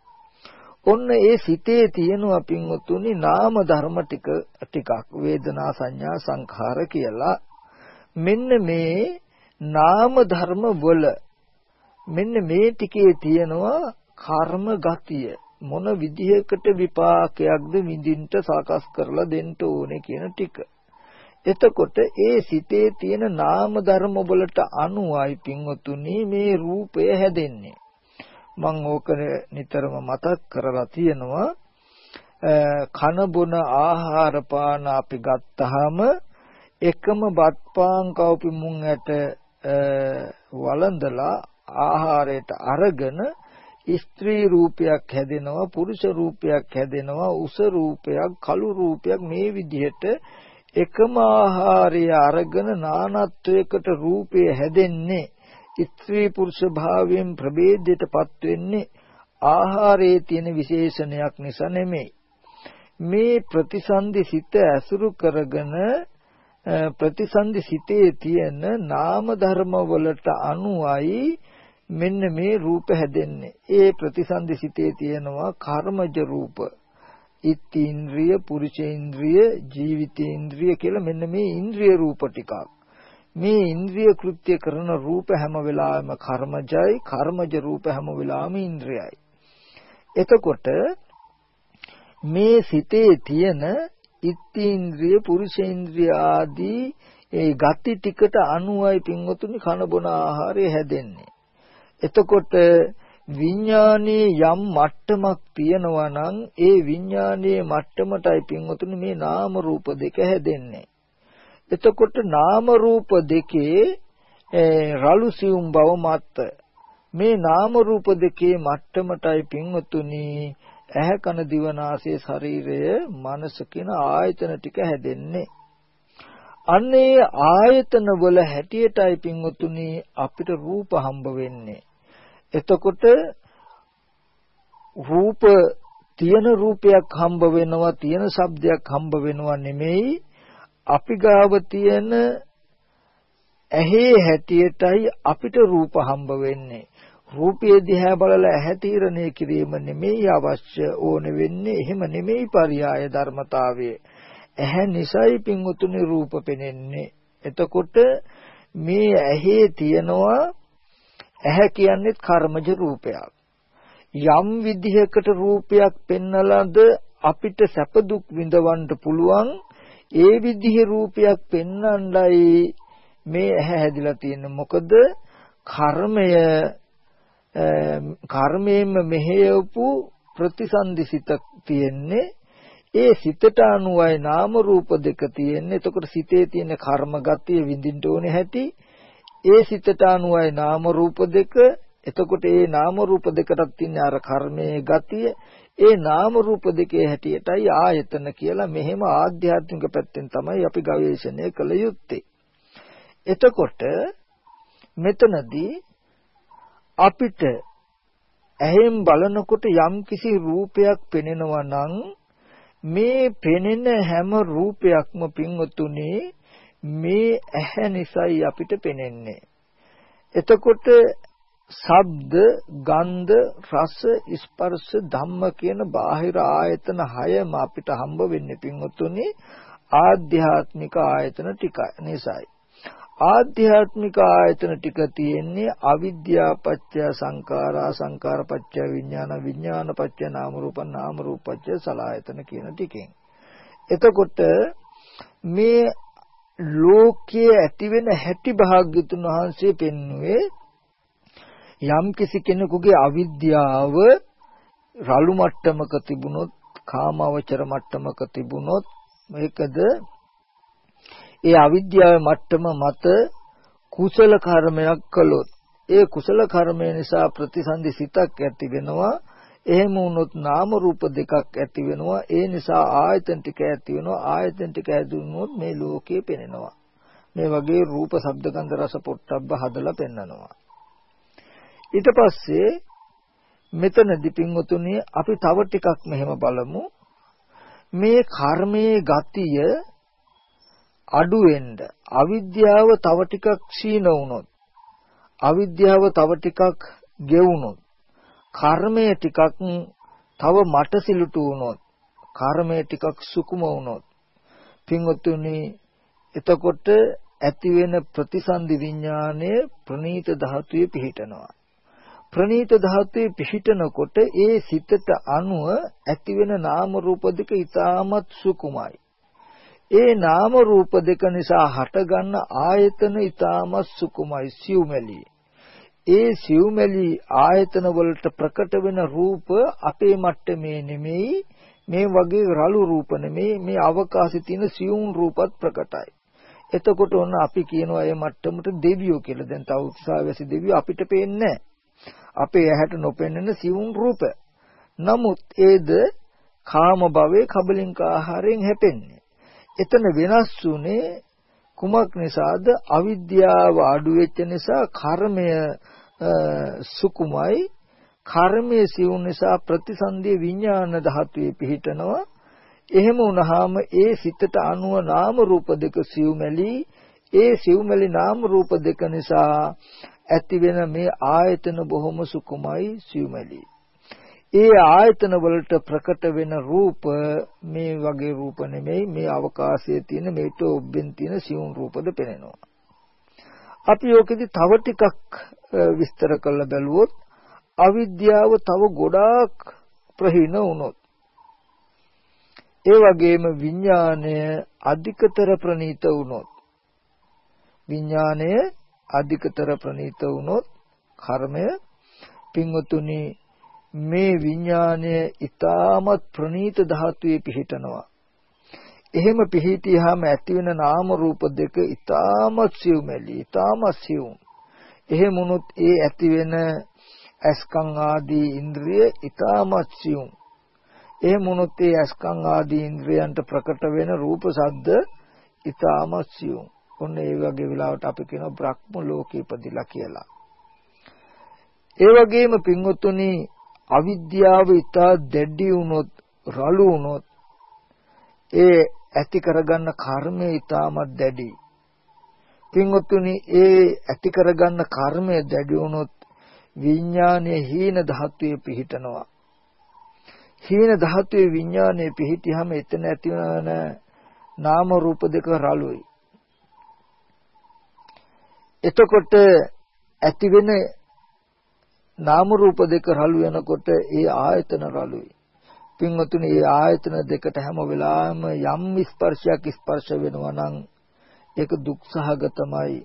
ඔන්න ඒ සිතේ තියෙනවා පින්වතුනි නාම ධර්ම ටික ටිකක් වේදනා සංඥා සංඛාර කියලා. මෙන්න මේ නාම ධර්ම වල මෙන්න මේ ටිකේ තියෙනවා කර්ම ගතිය. මොන විදිහකට විපාකයක්ද විඳින්න සාකස් කරලා දෙන්න ඕනේ කියන ටික. එතකොට ඒ සිතේ තියෙන නාම ධර්ම වලට අනුවයි පින්වතුනි මේ රූපය හැදෙන්නේ. මම ඕක නිතරම මතක් කරලා තියෙනවා. කන බොන ආහාර පාන අපි ගත්තාම එකම බත් පාන් කව්පි මුං ඇට වළඳලා ආහාරයට අරගෙන ස්ත්‍රී රූපයක් හැදෙනවා පුරුෂ රූපයක් හැදෙනවා උස රූපයක් කළු රූපයක් මේ විදිහට එකම ආහාරය අරගෙන නානත්වයකට රූපය හැදෙන්නේ ස්ත්‍රී පුරුෂ භාවයෙන් ප්‍රභේදයටපත් වෙන්නේ ආහාරයේ තියෙන විශේෂණයක් නිසා නෙමෙයි මේ ප්‍රතිසන්දි සිත ඇසුරු කරගෙන ප්‍රතිසන්දි සිතේ තියෙන නාම ධර්ම වලට අනුවයි මෙන්න මේ රූප හැදෙන්නේ. ඒ ප්‍රතිසන්දි සිතේ තියෙනවා කර්මජ රූප. ඉත්ත්‍ින්ද්‍රිය, පුරුෂේන්ද්‍රිය, ජීවිතේන්ද්‍රිය කියලා මෙන්න මේ ඉන්ද්‍රිය රූප ටිකක්. මේ ඉන්ද්‍රිය කෘත්‍ය කරන රූප හැම වෙලාවෙම කර්මජයි, කර්මජ රූප හැම වෙලාවෙම ඉන්ද්‍රියයි. එතකොට මේ සිතේ තියෙන ඉත්ත්‍ින්ද්‍රිය, පුරුෂේන්ද්‍රිය ආදී ඒ ගති ටිකට අනුවයි පින්වතුනි කන බොන ආහාරය හැදෙන්නේ. එතකොට විඥානයේ යම් මට්ටමක් තියෙනවා නම් ඒ විඥානයේ මට්ටමටයි පින්වතුනි මේ නාම රූප දෙක හැදෙන්නේ. එතකොට නාම රූප දෙකේ රළු සියුම් බව මත මේ නාම රූප දෙකේ මට්ටමටයි පින්වතුනි ඇහැ කන දිව නාසය ශරීරය මනස කියන ආයතන ටික හැදෙන්නේ. අන්නේ ආයතන වල හැටියටයි පින්වතුනි අපිට රූප හම්බ වෙන්නේ. එතකොට රූප තියෙන රූපයක් හම්බ වෙනවා තියෙන ශබ්දයක් හම්බ වෙනවා නෙමෙයි අපි ගාව තියෙන ඇහි හැටියටයි අපිට රූප හම්බ වෙන්නේ. රූපයේ දිහා බලලා ඇහැ තීරණය කිරීම නෙමෙයි අවශ්‍ය ඕන වෙන්නේ එහෙම නෙමෙයි පරියාය ධර්මතාවය. ඇහැ නිසයි පින්වතුනි රූප පෙනෙන්නේ. එතකොට මේ ඇහි තියනවා ඇහැ කියන්නේ කර්මජ රූපයක්. යම් විදිහකට රූපයක් පෙන්නලාද අපිට සැප දුක් විඳවන්න පුළුවන් ඒ විදිහේ රූපයක් පෙන්වන්නයි මේ ඇහැ හැදිලා තියෙන්නේ. මොකද කර්මය කර්මයෙන්ම මෙහෙයවපු ප්‍රතිසන්දිසිත තියෙන්නේ. ඒ සිතට අනුවයි නාම රූප දෙක තියෙන්නේ. එතකොට සිතේ තියෙන කර්ම ගතිය විඳින්න ඕනේ හැටි. ඒ සිතට අනුවයි නාම රූප දෙක. එතකොට ඒ නාම රූප දෙකටත් තියෙන අර කර්මයේ ගතිය. ඒ නාම රූප දෙකේ හැටියටයි ආයතන කියලා මෙහෙම ආධ්‍යාත්මික පැත්තෙන් තමයි අපි ගවේෂණය කළ යුත්තේ. එතකොට මෙතනදී අපිට ඇහෙන් බලනකොට යම්කිසි රූපයක් පෙනෙනවා නම් මේ පෙනෙන හැම රූපයක්ම පින්වතුනි මේ ඇහැ නිසායි අපිට පෙනෙන්නේ. එතකොට ශබ්ද, ගන්ධ, රස, ස්පර්ශ, ධම්ම කියන බාහිර ආයතන හයම අපිට හම්බ වෙන්නේ පින්වතුනි ආධ්‍යාත්මික ආයතන ටික නිසායි. ආධ්‍යාත්මික ආයතන ටික තියෙන්නේ අවිද්‍යා පත්‍ය සංඛාරා සංඛාර පත්‍ය විඥාන විඥාන පත්‍ය නාම රූප නාම රූප පත්‍ය සලආයතන කියන ටිකෙන් එතකොට මේ ලෝකයේ ඇති වෙන හැටි භාග්‍යතුන් වහන්සේ පෙන්වුවේ යම් කිසි කෙනෙකුගේ අවිද්‍යාව රළු මට්ටමක තිබුණොත් කාමවචර මට්ටමක තිබුණොත් මේකද? ඒ අවිද්‍යාවේ මට්ටම මත කුසල කර්මයක් කළොත් ඒ කුසල කර්මය නිසා ප්‍රතිසන්දි සිතක් ඇති වෙනවා. එහෙම වුණොත් නාම රූප දෙකක් ඇති වෙනවා. ඒ නිසා ආයතන ටික ඇති වෙනවා. ආයතන ටික ඇතුනොත් මේ ලෝකේ පෙනෙනවා. මේ වගේ රූප ශබ්ද ගන්ධ රස පොට්ටබ්බ හදලා පෙන්නනවා. ඊට පස්සේ මෙතනදී පින්වතුනි අපි තව ටිකක් මෙහෙම බලමු. මේ කර්මයේ ගතිය අඩු වෙන්න අවිද්‍යාව තව ටිකක් ක්ෂීණ වුණොත් අවිද්‍යාව තව ටිකක් ගෙවුනොත් කර්මය ටිකක් තව මටසිලුටු වුණොත් කර්මය ටිකක් සුකුම වුණොත් පින්වත්තුනි එතකොට ඇති වෙන ප්‍රතිසන්දි විඥානයේ ප්‍රනීත ධාතුවේ පිහිටනවා. ප්‍රනීත ධාතුවේ පිහිටනකොට ඒ සිතට අනුව ඇති වෙන නාම රූප දෙක ඊටමත් සුකුමයි ඒ නාම රූප දෙක නිසා හටගන්න ආයතන ඊටමත් සුකුමයි සිව්මැලි. ඒ සිව්මැලි ආයතන වලට ප්‍රකට වෙන රූප අපේ මට්ටමේ නෙමෙයි මේ වගේ රළු රූප නෙමෙයි මේ අවකාශයේ තියෙන සියුම් රූපත් ප්‍රකටයි. එතකොට ඔන්න අපි කියනවා ඒ මට්ටමට දෙවියෝ කියලා. දැන් තව උත්සාහවැසි දෙවියෝ අපිට පේන්නේ අපේ ඇහැට නොපෙනෙන සියුම් රූප. නමුත් ඒද කාම භවයේ කබලින්ක ආහාරයෙන් හැපෙන්නේ. එතන වෙනස් වුනේ කුමක් නිසාද අවිද්‍යාව අඩු වෙච්ච නිසා කර්මය සුකුමයි කර්මයේ සිවුන් නිසා ප්‍රතිසන්දිය විඥාන ධාතුවේ පිහිටනවා එහෙම වුණාම ඒ සිතට අනුව නාම රූප දෙක සිව්මැලි ඒ සිව්මැලි නාම රූප දෙක නිසා ඇති වෙන මේ ආයතන බොහොම සුකුමයි සිව්මැලි ඒ ආයතන වලට ප්‍රකට වෙන රූප මේ වගේ රූප නෙමෙයි මේ අවකාශයේ තියෙන මේට ඔබෙන් තියෙන සියුම් රූපද පෙනෙනවා. අපි ඕකෙදි තව ටිකක් විස්තර කරලා බැලුවොත් අවිද්‍යාව තව ගොඩාක් ප්‍රහීන වුණොත් ඒ වගේම විඥාණය අධිකතර ප්‍රනීත වුණොත් විඥාණය අධිකතර ප්‍රනීත වුණොත් කර්මය පින්වතුනි මේ විඥාණය ඊටමත් ප්‍රනීත ධාතුවේ පිහිටනවා. එහෙම පිහිටියාම ඇතිවෙන නාම රූප දෙක ඊටමත් සියුමැලි ඊටමත් සියුම්. එහෙම වුණොත් ඒ ඇතිවෙන ඇස්කම් ආදී ඉන්ද්‍රිය ඊටමත් සියුම්. එහෙම වුණොත් ඒ ඇස්කම් ආදී ඉන්ද්‍රයන්ට ප්‍රකට වෙන රූප ශබ්ද ඊටමත් සියුම්. ඔන්න ඒ වගේ වෙලාවට අපි කියනවා බ්‍රහ්ම ලෝකේ ඉපදිලා කියලා ඒ වගේම පින්වත්තුනි අවිද්‍යාව ඊටා දැඩි වුණොත් රළු වුණොත් ඒ ඇති කරගන්න කර්මය ඊටමත් දැඩි. පින්වත්තුනි ඒ ඇති කරගන්න කර්මය දැඩි වුණොත් විඥානයේ හීන ධාතුවේ පිහිටනවා. හීන ධාතුවේ විඥානයේ පිහිටියාම එතන ඇතිවන නාම රූප දෙක රළුයි. එතකොට ඇති වෙන නාම රූප දෙක රළු වෙනකොට ඒ ආයතන රළුයි. පින්වතුනි මේ ආයතන දෙකට හැම වෙලාවෙම යම් ස්පර්ශයක් ස්පර්ශ වෙනවා නම් ඒක දුක්සහගතමයි.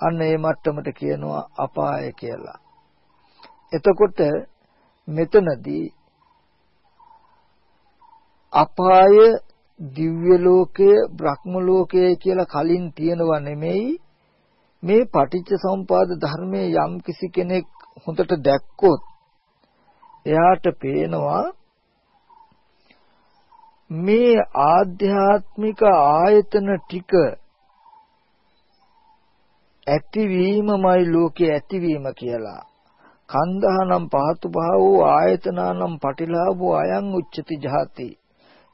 අන්න ඒ මට්ටමට කියනවා අපාය කියලා. එතකොට මෙතනදී අපාය දිව්‍ය ලෝකය බ්‍රහ්ම ලෝකය කියලා කලින් තියෙනවා නෙමෙයි මේ පටිච්ච සමුපාද ධර්මයේ යම් කිසි කෙනෙක් හොඳට දැක්කොත් එයාට පේනවා මේ ආධ්‍යාත්මික ආයතන ටික ඇතිවීමමයි ලෝකේ ඇතිවීම කියලා. කන්දහනම් පහතු භාවෝ ආයතනානම් පටිලාභෝ අයං උච්චති ජාති.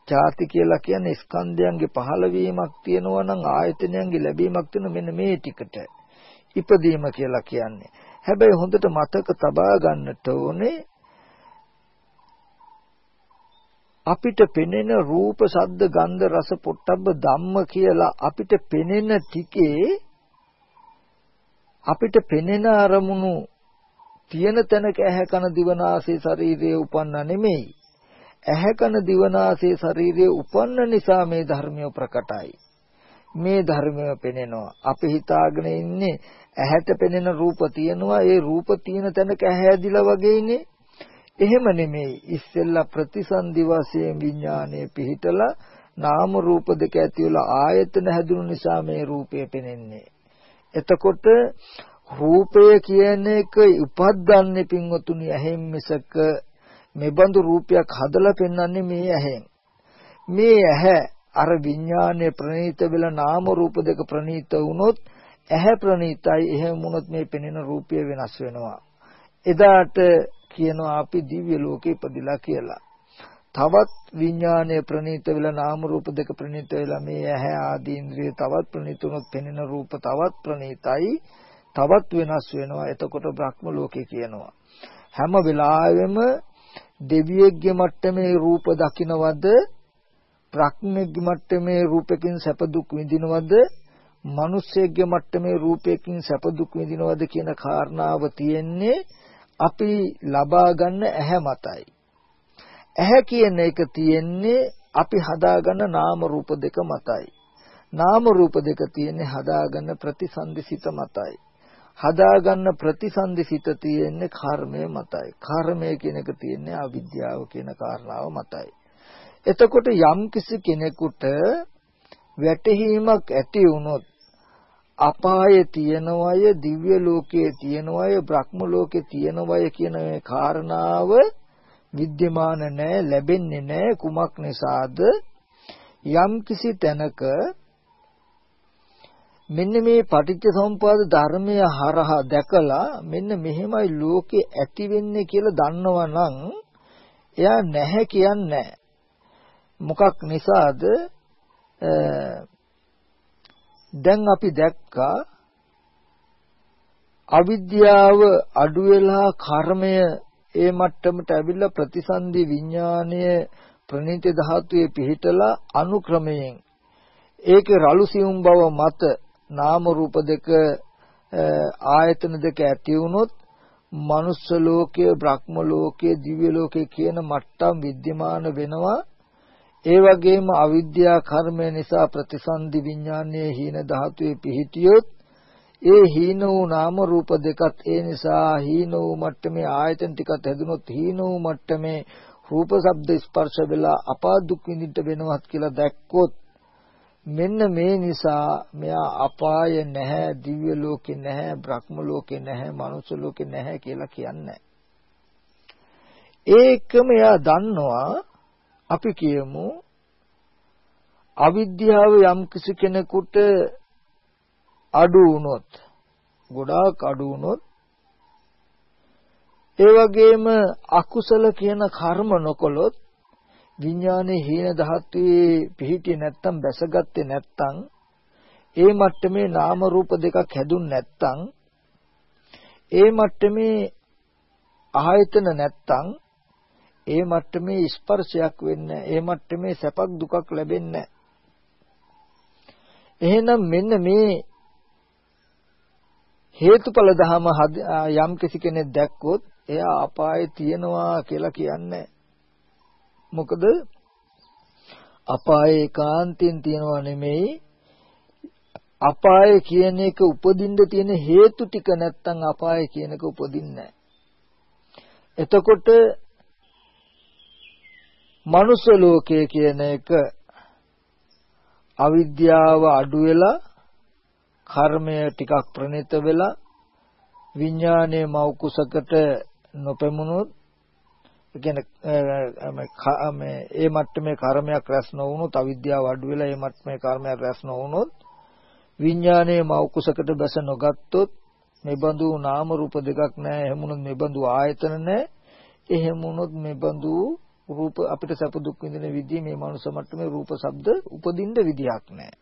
ජාති කියලා කියන්නේ ස්කන්ධයන්ගේ පහළවීමක් තියෙනවා නම් ආයතනයන්ගේ ලැබීමක් තියෙන මෙන්න මේ ටිකට. ඉපදීම කියලා කියන්නේ. හැබැයි හොඳට මතක තබා ගන්නට ඕනේ අපිට පෙනෙන රූප, ශබ්ද, ගන්ධ, රස, පොට්ටබ්බ ධම්ම කියලා අපිට පෙනෙන ටිකේ අපිට පෙනෙන අරමුණු තියෙන තැනක ඇහැ කන දිවනාසය ශරීරයේ උපන්න නෙමෙයි. ඇහැ කන දිවනාසය ශරීරයේ උපන්න නිසා මේ ධර්මය ප්‍රකටයි. මේ ධර්මය පෙනෙනවා. අපි හිතාගෙන ඉන්නේ ඇහැට පෙනෙන රූප තියෙනවා. ඒ රූප තියෙන තැනක ඇහැ ඇදිලා වගේ ඉන්නේ. එහෙම නෙමෙයි ඉස්සෙල්ලා ප්‍රතිසන්දි වශයෙන් විඥානයේ පිහිටලා නාම රූප දෙක ඇති වෙලා ආයතන හැදුණු නිසා මේ රූපය පෙනෙන්නේ. එතකොට රූපය කියන එක උපද්දන්නේ පින්වතුනි ඇහෙන් මිසක මෙබඳු රූපයක් හදලා පෙන්වන්නේ මේ ඇහෙන්. මේ ඇහැ අර විඥානයේ ප්‍රණීත වෙලා නාම රූප දෙක ප්‍රණීත වුණොත් ඇහැ ප්‍රණීතයි එහෙම වුණොත් මේ පෙනෙන රූපය වෙනස් වෙනවා. එදාට කියනවා අපි දිව්‍ය ලෝකේ ඉපදිලා කියලා. තවත් විඥානය ප්‍රණීත වෙලා නාම රූප දෙක ප්‍රණීත වෙලා මේ ඇහැ ආදී ඉන්ද්‍රිය තවත් ප්‍රණීත වුණොත් පෙනෙන රූප තවත් ප්‍රණීතයි තවත් වෙනස් වෙනවා එතකොට බ්‍රහ්ම ලෝකේ කියනවා හැම වෙලාවෙම දෙවියෙක්ගේ මට්ටමේ රූප දකින්නවද බ්‍රහ්මෙක්ගේ මට්ටමේ රූපකින් සැප දුක් විඳිනවද මිනිස්සෙක්ගේ මට්ටමේ රූපයකින් සැප දුක් විඳිනවද කියන කාරණාව තියෙන්නේ අපි ලබා ගන්න ඇහැ මතයි. ඇහැ කියන එක තියෙන්නේ අපි හදාගන්න නාම රූප දෙක මතයි. නාම රූප දෙක තියෙන්නේ හදාගන්න ප්‍රතිසන්දිසිත මතයි. හදාගන්න ප්‍රතිසන්දිසිත තියෙන්නේ කර්මය මතයි. කර්මය කියන එක තියෙන්නේ අවිද්‍යාව කියන කාරණාව මතයි. එතකොට යම් කිසි කෙනෙකුට වැටහීමක් ඇති වුණොත් අපායේ තියනවය දිව්‍ය ලෝකයේ තියනවය බ්‍රහ්ම ලෝකයේ තියනවය කියන මේ කාරණාව විද්‍යමාන නැහැ ලැබෙන්නේ නැහැ කුමක් නිසාද යම් කිසි තැනක මෙන්න මේ පටිච්ච සමුපාද ධර්මය හරහා දැකලා මෙන්න මෙහෙමයි ලෝකේ ඇති වෙන්නේ කියලා දන්නවනම් එයා නැහැ කියන්නේ. මොකක් නිසාද? දැන් අපි දැක්කා අවිද්‍යාව අඩු වෙලා කර්මය ඒ මට්ටමට ඇවිල්ලා ප්‍රතිසන්දි විඥානය ප්‍රණීත ධාතුවේ පිහිටලා අනුක්‍රමයෙන් ඒකේ රළු සියුම් බව මත නාම රූප දෙක ආයතන දෙක ඇති වුනොත් මනුස්ස ලෝකය බ්‍රහ්ම ලෝකය දිව්‍ය ලෝකය කියන මට්ටම් विद्यमान වෙනවා ඒ වගේම අවිද්‍යා කර්මය නිසා ප්‍රතිසන්දි විඥානයේ හීන ධාතුවේ පිහිටියොත් ඒ හීන වූ නාම රූප දෙකත් ඒ නිසා හීන වූ මට්ටමේ ආයතන ටිකත් හැදුනොත් හීන වූ මට්ටමේ රූප ශබ්ද ස්පර්ශ වෙලා අපා දුක් විඳින්න වෙනවත් කියලා දැක්කොත් මෙන්න මේ නිසා මෙයා අපාය නැහැ දිව්‍ය ලෝකේ නැහැ බ්‍රහ්ම ලෝකේ නැහැ මනුෂ්‍ය ලෝකේ නැහැ කියලා කියන්නේ. ඒකම එයා දන්නවා අපි කියමු අවිද්‍යාව යම් කිසි කෙනෙකුට අඩු වුණොත් ගොඩාක් අඩු වුණොත් ඒ වගේම අකුසල කියන කර්ම නොකොලොත් විඥානයේ හීන ධාතුවේ පිහිටියේ නැත්තම් බැසගත්තේ නැත්තම් ඒ මට්ටමේ නාම රූප දෙකක් හැදුන් නැත්තම් ඒ මට්ටමේ ආයතන නැත්තම් ඒ මට්ටමේ ස්පර්ශයක් වෙන්නේ ඒ මට්ටමේ සැපක් දුකක් ලැබෙන්නේ. එහෙනම් මෙන්න මේ හේතුඵල ධම යම් කිසි කෙනෙක් දැක්කොත් එයා අපායේ තියනවා කියලා කියන්නේ. මොකද? අපායේ කාන්තෙන් තියනවා නෙමෙයි. අපාය කියන එක උපදින්න තියෙන හේතු ටික නැත්තම් අපාය කියන එක උපදින්නේ එතකොට මනුෂ්‍ය ලෝකය කියන එක අවිද්‍යාව අඩු වෙලා කර්මය ටිකක් ප්‍රණීත වෙලා විඥානයේ මව් කුසකට නොපෙමුණොත් කියන්නේ මේ ඒ මට්ටමේ කර්මයක් රැස් නොවුනොත් අවිද්‍යාව අඩු වෙලා ඒ මට්ටමේ කර්මයක් රැස් නොවුනොත් විඥානයේ මව් කුසකට බැස නොගත්තොත් මෙබඳු නාම රූප දෙකක් නැහැ එහෙමුණොත් මෙබඳු ආයතන නැහැ එහෙමුණොත් මෙබඳු රූප අපිට සැප දුක් විඳින විදිහ මේ මනුස්ස මට්ටමේ රූප ශබ්ද උපදින්න විදියක් නැහැ.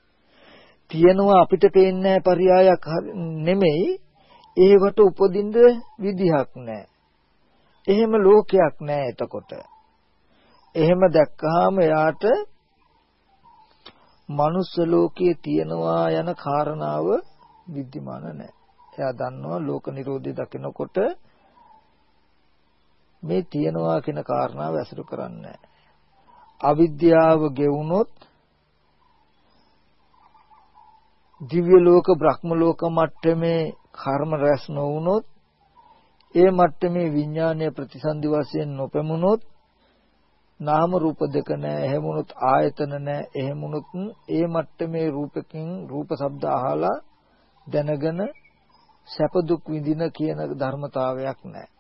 තියෙනවා අපිට පේන්නේ පරයයක් නෙමෙයි ඒවට උපදින්න විදිහක් නැහැ. එහෙම ලෝකයක් නැහැ එතකොට. එහෙම දැක්කහම එයාට මනුස්ස ලෝකයේ තියෙනවා යන කාරණාව විද්‍යමාන නැහැ. එයා දන්නවා ලෝක නිරෝධය දකිනකොට මේ තියනවා කියන කාරණාව ඇසුරු කරන්නේ අවිද්‍යාව ගෙවුනොත් දිව්‍ය ලෝක බ්‍රහ්ම ලෝක මට්ටමේ කර්ම රැස් නොවුනොත් ඒ මට්ටමේ විඥානීය ප්‍රතිසන්දි වශයෙන් නොපෙමුණොත් නාම රූප දෙක නැහැ එහෙමුණොත් ආයතන නැහැ එහෙමුණොත් ඒ මට්ටමේ රූපකින් රූප ශබ්ද අහලා දැනගෙන සැප දුක් විඳින කියන ධර්මතාවයක් නැහැ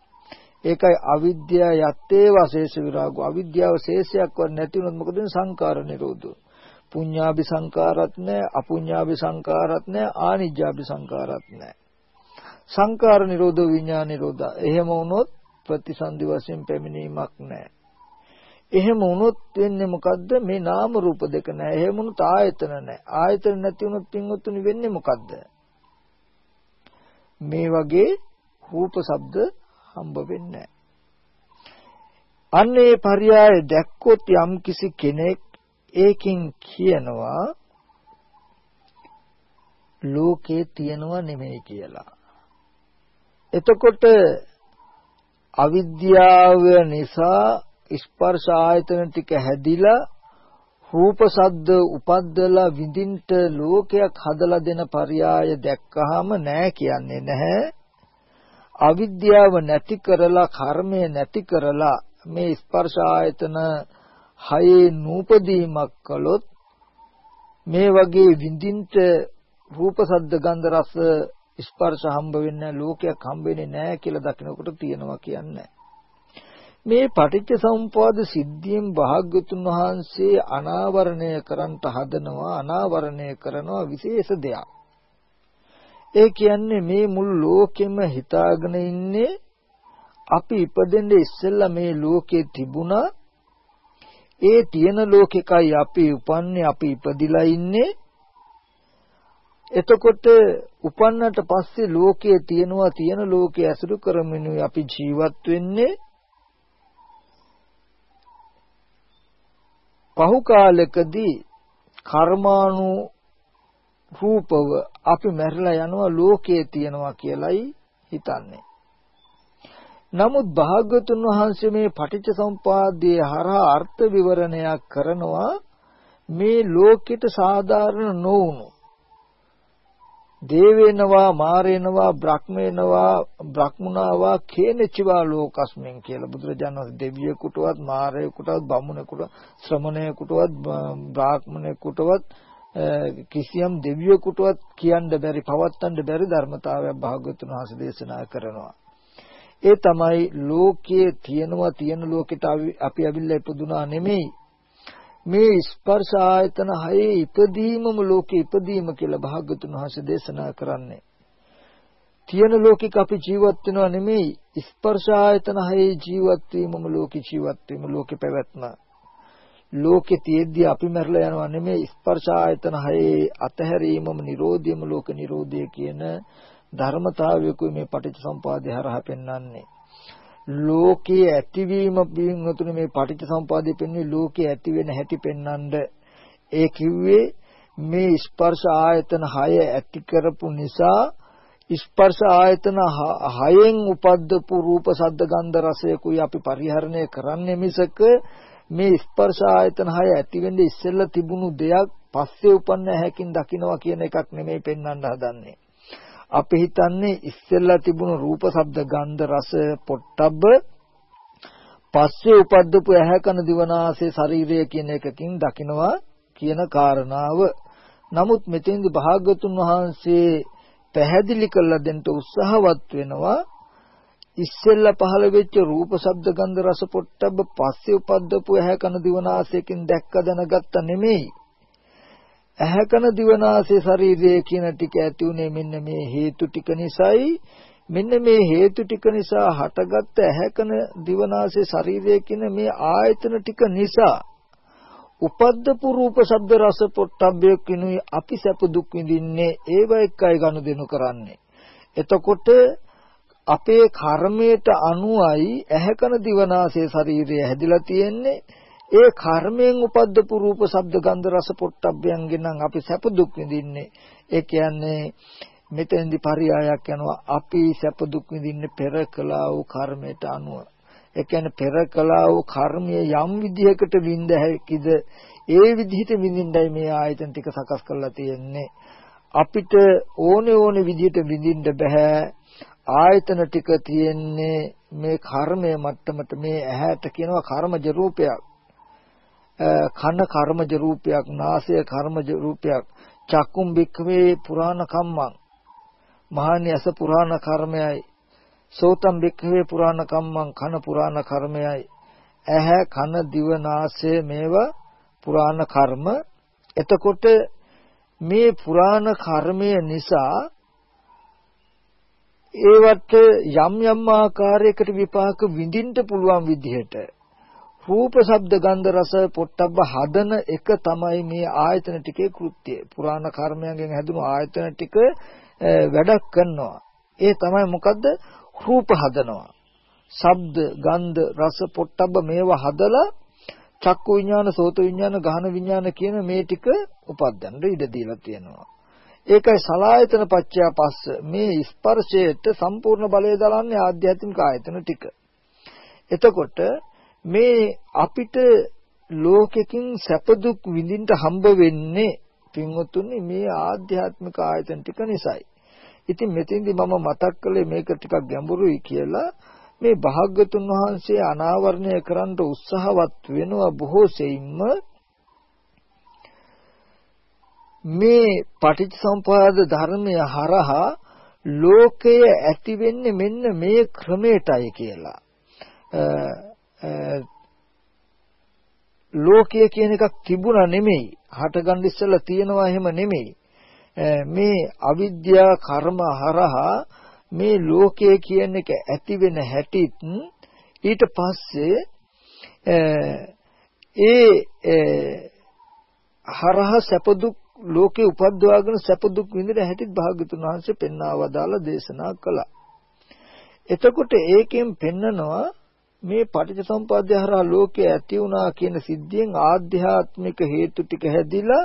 ඒකයි අවිද්‍යාව යත්තේ වශේෂ විරාගෝ. අවිද්‍යාව ශේෂයක්වත් නැති වුණොත් මොකද සංකාර නිරෝධෝ. පුඤ්ඤාභි සංකාරත් නැහැ අපුඤ්ඤාභි සංකාරත් නැහැ ආනිජ්ජාභි සංකාරත් නැහැ සංකාර නිරෝධ විඥාන නිරෝධ. එහෙම වුණොත් ප්‍රතිසන්දි වශයෙන් පැමිණීමක් නැහැ. එහෙම වුණොත් වෙන්නේ මොකද්ද? මේ නාම රූප දෙක නැහැ. එහෙම වුණොත් ආයතන නැහැ. ආයතන නැති වුණොත් පින්වත්තුනි වෙන්නේ මොකද්ද? මේ වගේ රූප ශබ්ද හම්බ වෙන්නේ නැහැ. අන්න ඒ පర్యాయ දැක්කොත් යම්කිසි කෙනෙක් ඒකෙන් කියනවා ලෝකේ තියනවා නෙමෙයි කියලා. එතකොට අවිද්‍යාව නිසා ස්පර්ශ ආයතන ටික හැදිලා රූප සද්ද උපද්දලා විඳින්ට ලෝකයක් හදලා දෙන පරයය දැක්කහම නෑ කියන්නේ නැහැ. අවිද්‍යාව නැති කරලා කර්මය නැති කරලා මේ ස්පර්ශ ආයතන හයේ නූපදීමක් කළොත් මේ වගේ විඳින්ට රූප සද්ද ගන්ධ රස ස්පර්ශ හම්බ වෙන්නේ ලෝකයක් හම්බ වෙන්නේ නැහැ කියලා දකිනකොට තියෙනවා කියන්නේ. මේ පටිච්ච සමුප්පාද සිද්ධියෙන් භාග්‍යතුන් වහන්සේ අනාවරණය කරන්ට හදනවා අනාවරණය කරනවා විශේෂ දෙයක්. ඒ කියන්නේ මේ මුළු ලෝකෙම හිතාගෙන ඉන්නේ අපි ඉපදෙන්න ඉස්සෙල්ලා මේ ලෝකේ තිබුණා. ඒ තියෙන ලෝකෙකයි අපි උපන්නේ අපි ඉපදිලා ඉන්නේ. එතකොට උපන්නට පස්සේ ලෝකයේ තියෙනවා තියෙන ලෝකයේ ඇසුරු කරමිනුයි අපි ජීවත් වෙන්නේ පහු කාලෙකදී කර්මානු රූපව අපි මැරිලා යනවා ලෝකයේ තියනවා කියලයි හිතන්නේ. නමුත් භාග්‍යතුන් වහන්සේ මේ පටිච්ච සමුපාදයේ හරහා අර්ථ විවරණයක් කරනවා මේ ලෝකෙට සාධාරණ නොවුණු දේවේනවා මාරේනවා බ්‍රහ්මේනවා බ්‍රහ්මුණාවා කේනචිවා ලෝකස්මෙන් කියලා බුදුරජාණන් වහන්සේ දෙවියෙකුටවත් මාරයෙකුටවත් බමුණෙකුට ශ්‍රමණයෙකුටවත් බ්‍රාහ්මණයෙකුටවත් කිසියම් දෙවියෙකුටවත් කියන්න බැරි පවත්තන්න බැරි ධර්මතාවයක් භාග්‍යවතුන් වහන්සේ දේශනා කරනවා. ඒ තමයි ලෝකයේ තියෙනවා තියෙන ලෝකෙට අපි අවිල්ල ඉපදුනා නෙමෙයි. මේ ස්පර්ශ ආයතන හයේ ඉපදීමම ලෝකේ ඉපදීම කියලා භාග්‍යතුන් වහන්සේ දේශනා කරන්නේ. තියෙන ලෝකික අපි ජීවත් වෙනවා නෙමෙයි ස්පර්ශ ආයතන හයේ ජීවත් වීමම ලෝකේ ජීවත් වීම ලෝකේ පැවැත්ම. ලෝකේ තියෙද්දී අපි මැරලා යනවා නෙමෙයි ස්පර්ශ ආයතන හයේ අතහැරීමම නිරෝධියම ලෝක නිරෝධය කියන ධර්මතාවයකුයි මේ පටිච්චසමුපාදය හරහා පෙන්වන්නේ. ලෝකයේ ඇතිවීම පින්වතුනි මේ පටිච්චසමුපාදයේ පෙන්වන්නේ ලෝකයේ ඇති වෙන හැටි පෙන්වන්නද? ඒ කිව්වේ මේ ස්පර්ශ ආයතන 6 ඇති කරපු නිසා ස්පර්ශ ආයතන 6න් උපද්දපු රූප සද්ද ගන්ධ රසයකුයි අපි පරිහරණය කරන්නේ මිසක මේ ස්පර්ශ ආයතන 6 ඇති වෙන්නේ ඉස්සෙල්ලා තිබුණු දෙයක් පස්සේ උපන්න හැකින් දකින්නවා කියන එකක් නෙමෙයි පෙන්වන්න හදන්නේ. අපි හිතන්නේ ඉස්සෙල්ලා තිබුණු රූප ශබ්ද ගන්ධ රස පොට්ටබ්බ පස්සේ උපද්දපු ඇහැ කන දිවනාසය ශරීරය කියන එකකින් දකිනවා කියන කාරණාව. නමුත් මෙතෙන්දි භාග්‍යතුන් වහන්සේ පැහැදිලි කරලා දෙන්න උත්සාහවත් වෙනවා ඉස්සෙල්ලා පහළ වෙච්ච රූප ශබ්ද ගන්ධ රස පොට්ටබ්බ පස්සේ උපද්දපු ඇහැ කන දිවනාසයකින් දැක්ක දැනගත්ත නෙමෙයි ඇහැකන දිවනාසය ශරීරය කියන ටික ඇති උනේ මෙන්න මේ හේතු ටික නිසායි. මෙන්න මේ හේතු ටික නිසා හටගත්ත ඇහැකන දිවනාසය ශරීරය කියන මේ ආයතන ටික නිසා උපද්දපු රූප ශබ්ද රස පොට්ටබ්බය කිනුයි අපි සැප දුක් විඳින්නේ. ඒව එක්කයි ගනුදෙනු කරන්නේ. එතකොට අපේ කර්මයට අනුවයි ඇහැකන දිවනාසය ශරීරය හැදිලා තියෙන්නේ. ඒ කර්මයෙන් උපද්දපු රූප ශබ්ද ගන්ධ රස පොට්ටබ්බයන්ගෙන් නම් අපි සැප දුක් විඳින්නේ. ඒ කියන්නේ මෙතෙන්දි පරියායක් යනවා. අපි සැප දුක් විඳින්නේ පෙර කළා වූ කර්මයට අනුව. ඒ කියන්නේ පෙර කළා වූ කර්මය යම් විදිහකට විඳ හැකිද? ඒ විදිහට විඳින්නයි මේ ආයතන ටික සකස් කරලා තියෙන්නේ. අපිට ඕනේ ඕනේ විදිහට විඳින්න බෑ. ආයතන ටික තියෙන්නේ මේ කර්මය මට්ටමට මේ ඇහැට කියනවා කර්මජ රූපයක්. කන කර්මජ රූපයක් නාසය කර්මජ රූපයක් චක්කුම් බික්කවේ පුරාණ කම්මං. මහානි අස පුරාණ කර්මයයි. සෝතම් බික්කවේ පුරාණ කම්මං කන පුරාණ කර්මයයි. ඇහැ කන දිව නාසය මේවා පුරාණ කර්ම. එතකොට මේ පුරාණ කර්මය නිසා ඒවට යම් යම් ආකාරයකට විපාක විඳින්න පුළුවන් විදිහට රූප ශබ්ද ගන්ධ රස පොට්ටබ්බ හදන එක තමයි මේ ආයතන ටිකේ කෘත්‍යය. පුරාණ කර්මයන්ගෙන් හැදුණු ආයතන ටික වැඩක් කරනවා. ඒ තමයි මොකද්ද? රූප හදනවා. ශබ්ද, ගන්ධ, රස, පොට්ටබ්බ මේවා හදලා චක්කු විඥාන, සෝත විඥාන, ගහන විඥාන කියන මේ ටික උපදින්න ඉඩ දීලා තියෙනවා. ඒකයි සලායතන පච්චය පස්ස මේ ස්පර්ශයට සම්පූර්ණ බලය දලන්නේ ආධ්‍යාත්මික ආයතන ටික. එතකොට මේ අපිට ලෝකෙකින් සැප දුක් විඳින්න හම්බ වෙන්නේ පින්වතුනි මේ ආධ්‍යාත්මික ආයතන ටික නිසායි. ඉතින් මෙතෙන්දි මම මතක් කළේ මේක ටිකක් ගැඹුරුයි කියලා මේ භාග්‍යතුන් වහන්සේ අනාවරණය කරන්න උත්සාහවත් වෙනවා බොහෝ සෙයින්ම මේ පටිච්චසමුපාද ධර්මය හරහා ලෝකය ඇති වෙන්නේ මෙන්න මේ ක්‍රමයටයි කියලා. ලෝකය කියන එකක් තිබුණා නෙමෙයි. හටගන්න ඉස්සෙල්ලා තියෙනවා එහෙම නෙමෙයි. මේ අවිද්‍යා කර්ම හරහා මේ ලෝකය කියන එක ඇති වෙන හැටිත් ඊට පස්සේ ඒ හරහා සැප දුක් ලෝකේ උපද්දවාගෙන සැප දුක් විඳින හැටිත් භාග්‍යතුන් වහන්සේ පෙන්වා වදාලා දේශනා කළා. එතකොට ඒකෙන් පෙන්නනවා මේ පටිච්චසමුප්පාදය හරහා ලෝකේ ඇති වුණා කියන සිද්ධියෙන් ආධ්‍යාත්මික හේතු ටික හැදිලා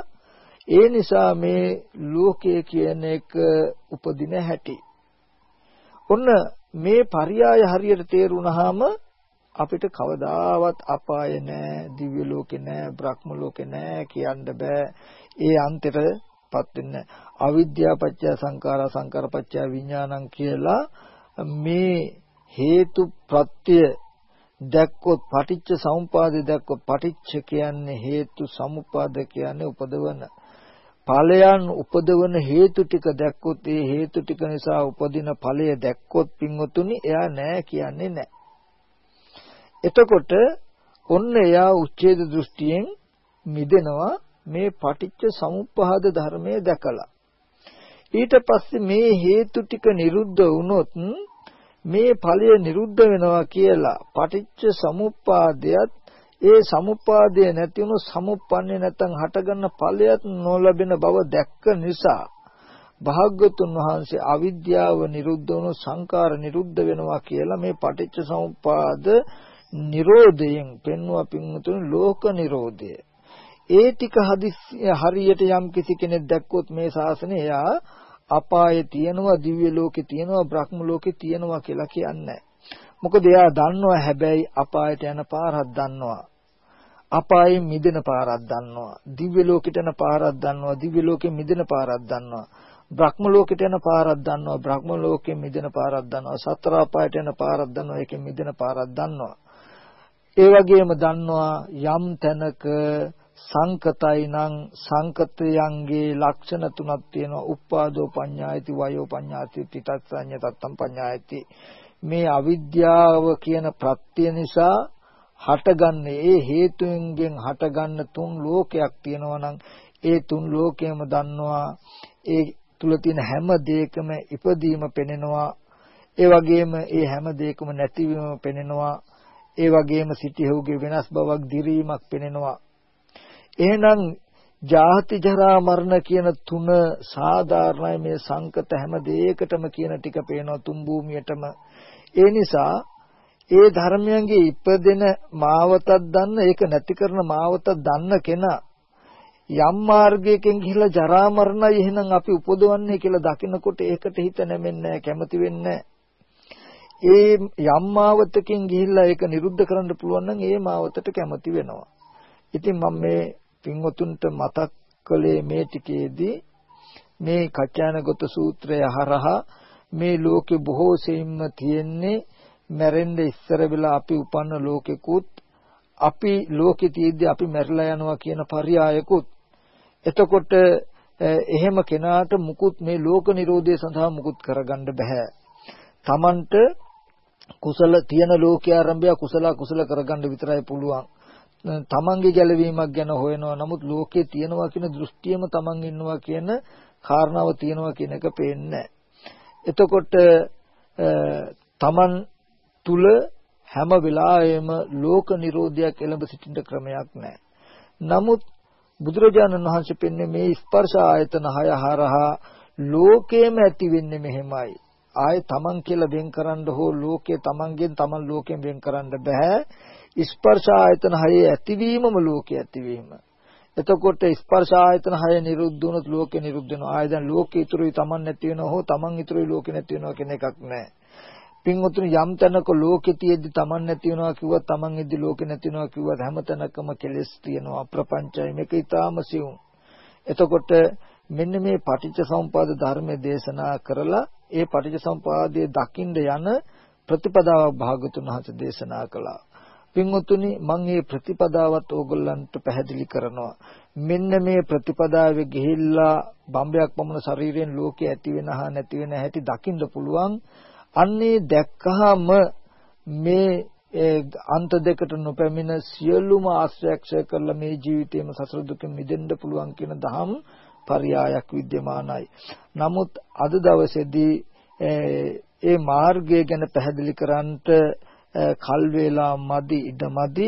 ඒ නිසා මේ ලෝකය කියන එක උපදින හැටි. ඔන්න මේ පරියාය හරියට තේරුණාම අපිට කවදාවත් අපාය නෑ, දිව්‍ය ලෝකේ නෑ, බ්‍රහ්ම ලෝකේ නෑ කියන්න බෑ. ඒ අන්තයටපත් වෙන්නේ අවිද්‍යාව පත්‍ය සංඛාරා සංකාර පත්‍ය විඥානං කියලා මේ හේතු ප්‍රත්‍ය දැක්කොත් පටිච්ච සමුපාදේ දැක්කොත් පටිච්ච කියන්නේ හේතු සමුපාද කියන්නේ උපදවන. ඵලයන් උපදවන හේතු ටික දැක්කොත් ඒ හේතු ටික නිසා උපදින ඵලය දැක්කොත් පින්වතුනි එයා නෑ කියන්නේ නෑ. එතකොට ඔන්න එයා උච්ඡේද දෘෂ්ටියෙන් මිදෙනවා මේ පටිච්ච සමුප්පාද ධර්මයේ දැකලා. ඊට පස්සේ මේ හේතු ටික නිරුද්ධ වුණොත් මේ ඵලය නිරුද්ධ වෙනවා කියලා පටිච්ච සමුප්පාදයත් ඒ සමුප්පාදය නැති වුණු සමුප්පන්නේ නැත්නම් හටගන්න ඵලයක් නොලැබෙන බව දැක්ක නිසා භාග්‍යතුන් වහන්සේ අවිද්‍යාව නිරුද්ධ වුණු සංකාර නිරුද්ධ වෙනවා කියලා මේ පටිච්ච සමුප්පාද නිරෝධයෙන් පෙන්වා පින්තුන ලෝක නිරෝධය. ඒ ටික හරියට යම් කිසි කෙනෙක් දැක්කොත් මේ ශාසනය එයා අපායේ තියෙනවා දිව්‍ය ලෝකේ තියෙනවා බ්‍රහ්ම ලෝකේ තියෙනවා කියලා කියන්නේ. මොකද එයා දන්නවා හැබැයි අපායට යන පාරක් දන්නවා. අපායෙන් මිදෙන පාරක් දන්නවා. දිව්‍ය ලෝකෙට යන පාරක් දන්නවා. දිව්‍ය ලෝකෙන් මිදෙන පාරක් දන්නවා. බ්‍රහ්ම ලෝකෙට යන පාරක් දන්නවා. බ්‍රහ්ම ලෝකෙන් මිදෙන පාරක් දන්නවා. සතර අපායට යන පාරක් දන්නවා. ඒකෙන් මිදෙන පාරක් දන්නවා. ඒ වගේම දන්නවා යම් තැනක සංකතයි නම් සංකතයන්ගේ ලක්ෂණ තුනක් තියෙනවා. උප්පාදෝ පඤ්ඤායති වයෝ පඤ්ඤාති තිතස්සඤ්ඤ තත්තම් පඤ්ඤායති. මේ අවිද්‍යාව කියන ප්‍රත්‍ය නිසා හටගන්නේ ඒ හේතුන්ගෙන් හටගන්න තුන් ලෝකයක් තියෙනවා නම් ඒ තුන් ලෝකයම දන්නවා. ඒ තුල තියෙන හැම දෙයකම ඉපදීම පෙනෙනවා. ඒ වගේම ඒ හැම දෙයකම නැතිවීම පෙනෙනවා. ඒ වගේම සිටිහුගේ වෙනස් බවක් දිරීමක් පෙනෙනවා. එහෙනම් ජාති ජරා මරණ කියන තුන සාධාරණයි. මේ සංකත හැම දෙයකටම කියන ටික පේනවා තුන් භූමියටම. ඒ නිසා ඒ ධර්මයන්ගේ ඉපදෙන මාවතක් දන්න ඒක නැති කරන මාවතක් දන්න කෙනා යම් මාර්ගයකින් ගිහිලා ජරා මරණයි එහෙනම් අපි උපදවන්නේ කියලා දකිනකොට ඒකට හිත නැමෙන්නේ කැමති වෙන්නේ ඒ යම් මාවතකින් ගිහිල්ලා ඒක නිරුද්ධ කරන්න පුළුවන් නම් ඒ මාවතට කැමති වෙනවා. ඉතින් මම මේ පින්වතුන්ට මතක් කළේ මේ ටිකේදී මේ කච්චානගත සූත්‍රය හරහා මේ ලෝකේ බොහෝ සෙයින්ම තියෙන්නේ මැරෙන්න ඉස්සර වෙලා අපි උපන්න ලෝකෙකුත් අපි ලෝකේ තියෙද්දි අපි මැරිලා යනවා කියන පරයයකුත් එතකොට එහෙම කෙනාට මුකුත් මේ ලෝක නිරෝධය සඳහා මුකුත් කරගන්න බෑ. Tamanට කුසල තියෙන ලෝකයේ ආරම්භය කුසල කුසල කරගන්න විතරයි පුළුවන්. තමන්ගේ ගැලවීමක් ගැන හොයනවා. නමුත් ලෝකේ තියෙනවා කියන දෘෂ්ටියම තමන් ඉන්නවා කියන කාරණාව තියෙනවා කියන එක පේන්නේ එතකොට තමන් තුල හැම වෙලාවෙම ලෝක නිරෝධයක් එළඹ සිටින්න ක්‍රමයක් නැහැ. නමුත් බුදුරජාණන් වහන්සේ පෙන්වන්නේ මේ ස්පර්ශ ආයතන හය හරහා ලෝකේම ඇති වෙන්නේ මෙහෙමයි. ආයේ තමන් කියලා වෙන් කරන්න හෝ ලෝකේ තමන්ගෙන් තමන් ලෝකයෙන් වෙන් කරන්න බෑ. ස්පර්ශ ආයතන හයේ ඇතිවීමම ලෝකයේ ඇතිවීම. එතකොට ස්පර්ශ ආයතන හය නිරුද්ධ වුණොත් ලෝකේ නිරුද්ධ වෙනවා. ආය දැන් ලෝකේ ඉතුරුයි තමන් නැති වෙනවා හෝ තමන් ඉතුරුයි ලෝකේ නැති වෙනවා කියන එකක් නැහැ. පින්වතුනි යම් තැනක ලෝකේ තියෙද්දි තමන් නැති වෙනවා කිව්වත් තමන් ඉද්දි ලෝකේ නැති වෙනවා කිව්වත් හැම තැනකම කෙලෙස් තියෙනවා ප්‍රපංචයි මේක ඊටාම සියුම්. එතකොට මෙන්න මේ පටිච්ච සමුපාද ධර්මයේ දේශනා කරලා ඒ පටිච්ච සමුපාදයේ දකින්න යන ප්‍රතිපදාව භාගතුන් වහන්සේ දේශනා කළා. පින්වතුනි මම මේ ප්‍රතිපදාවත් ඕගොල්ලන්ට පැහැදිලි කරනවා. මෙන්න මේ ප්‍රතිපදාවේ ගිහිල්ලා බම්බයක් පමණ ශරීරයෙන් ලෝකේ ඇති වෙන හා නැති වෙන හැටි දකින්න පුළුවන්. අන්නේ දැක්කහම මේ අන්ත දෙකට නොපැමිණ සියලුම ආශ්‍රයක්ෂය කරලා මේ ජීවිතේම සසර දුකෙන් මිදෙන්න පුළුවන් කියන දහම් පర్యాයක් විද්‍යමානයි. නමුත් අද දවසේදී ඒ මාර්ගය ගැන පැහැදිලි කරන්නට කල් වේලා මදි ඉඩ මදි.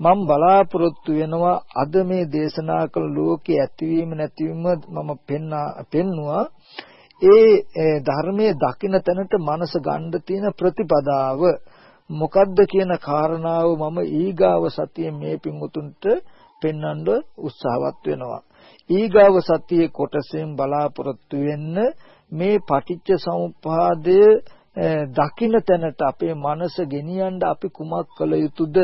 මම බලාපොරොත්තු වෙනවා අද මේ දේශනා කළ ලෝකයේ ඇතිවීම නැතිවීම මම පෙන්නා පෙන්නවා. ඒ ධර්මයේ දකින්න තැනට මනස ගන්න තියෙන ප්‍රතිපදාව. මොකද්ද කියන කාරණාව මම ඊගාව සතියේ මේ පිංගුතුන්ට පෙන්වන්න උත්සාහවත් වෙනවා. ඊගාව සතියේ කොටසෙන් බලාපොරොත්තු වෙන්න මේ පටිච්ච සමුප්පාදය දකින්න තැනට අපේ මනස ගෙනියන්න අපි කුමක් කළ යුතුද?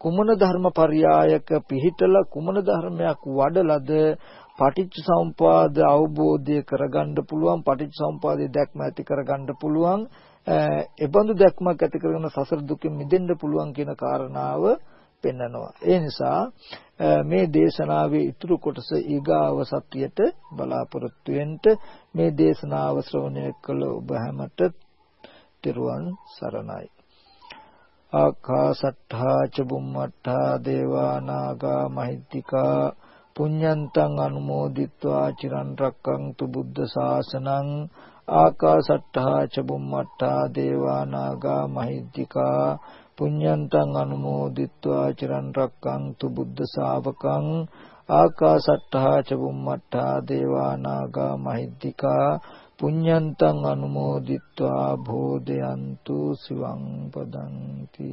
කුමන ධර්මපරියායක පිහිටලා කුමන ධර්මයක් වඩලද? පටිච්ච සමුපාද අවබෝධය කරගන්න පුළුවන් පටිච්ච සමුපාදයේ දැක්ම ඇති කරගන්න පුළුවන් එබඳු දැක්මක් ඇති කරගෙන සසර දුකෙන් මිදෙන්න පුළුවන් කියන කාරණාව පෙන්නනවා. ඒ නිසා මේ දේශනාවේ ඉතුරු කොටස ඊගාව සතියට බලාපොරොත්තු වෙන්න මේ දේශනාව ශ්‍රවණය කළ ඔබ හැමට තෙරුවන් සරණයි. ආකාසට්ඨා ච බුම්මට්ඨා දේවා නාග මහිත්‍තිකා පුඤ්ඤන්තං අනුමෝදිත්වා චිරන් රැක්කන්තු බුද්ධ ශාසනං ආකාසට්ඨා ච බුම්මට්ඨා දේවා නාග මහිත්‍තිකා පුඤ්ඤන්තං අනුමෝදිත්වා චිරන් රැක්කන්තු බුද්ධ ශාවකං ආකාසට්ඨා ච බුම්මට්ඨා දේවා නාග මහිත්‍තිකා පුඤ්ඤන්තං අනුමෝදිත්වා භෝදයන්තු සිවං පදන්ති.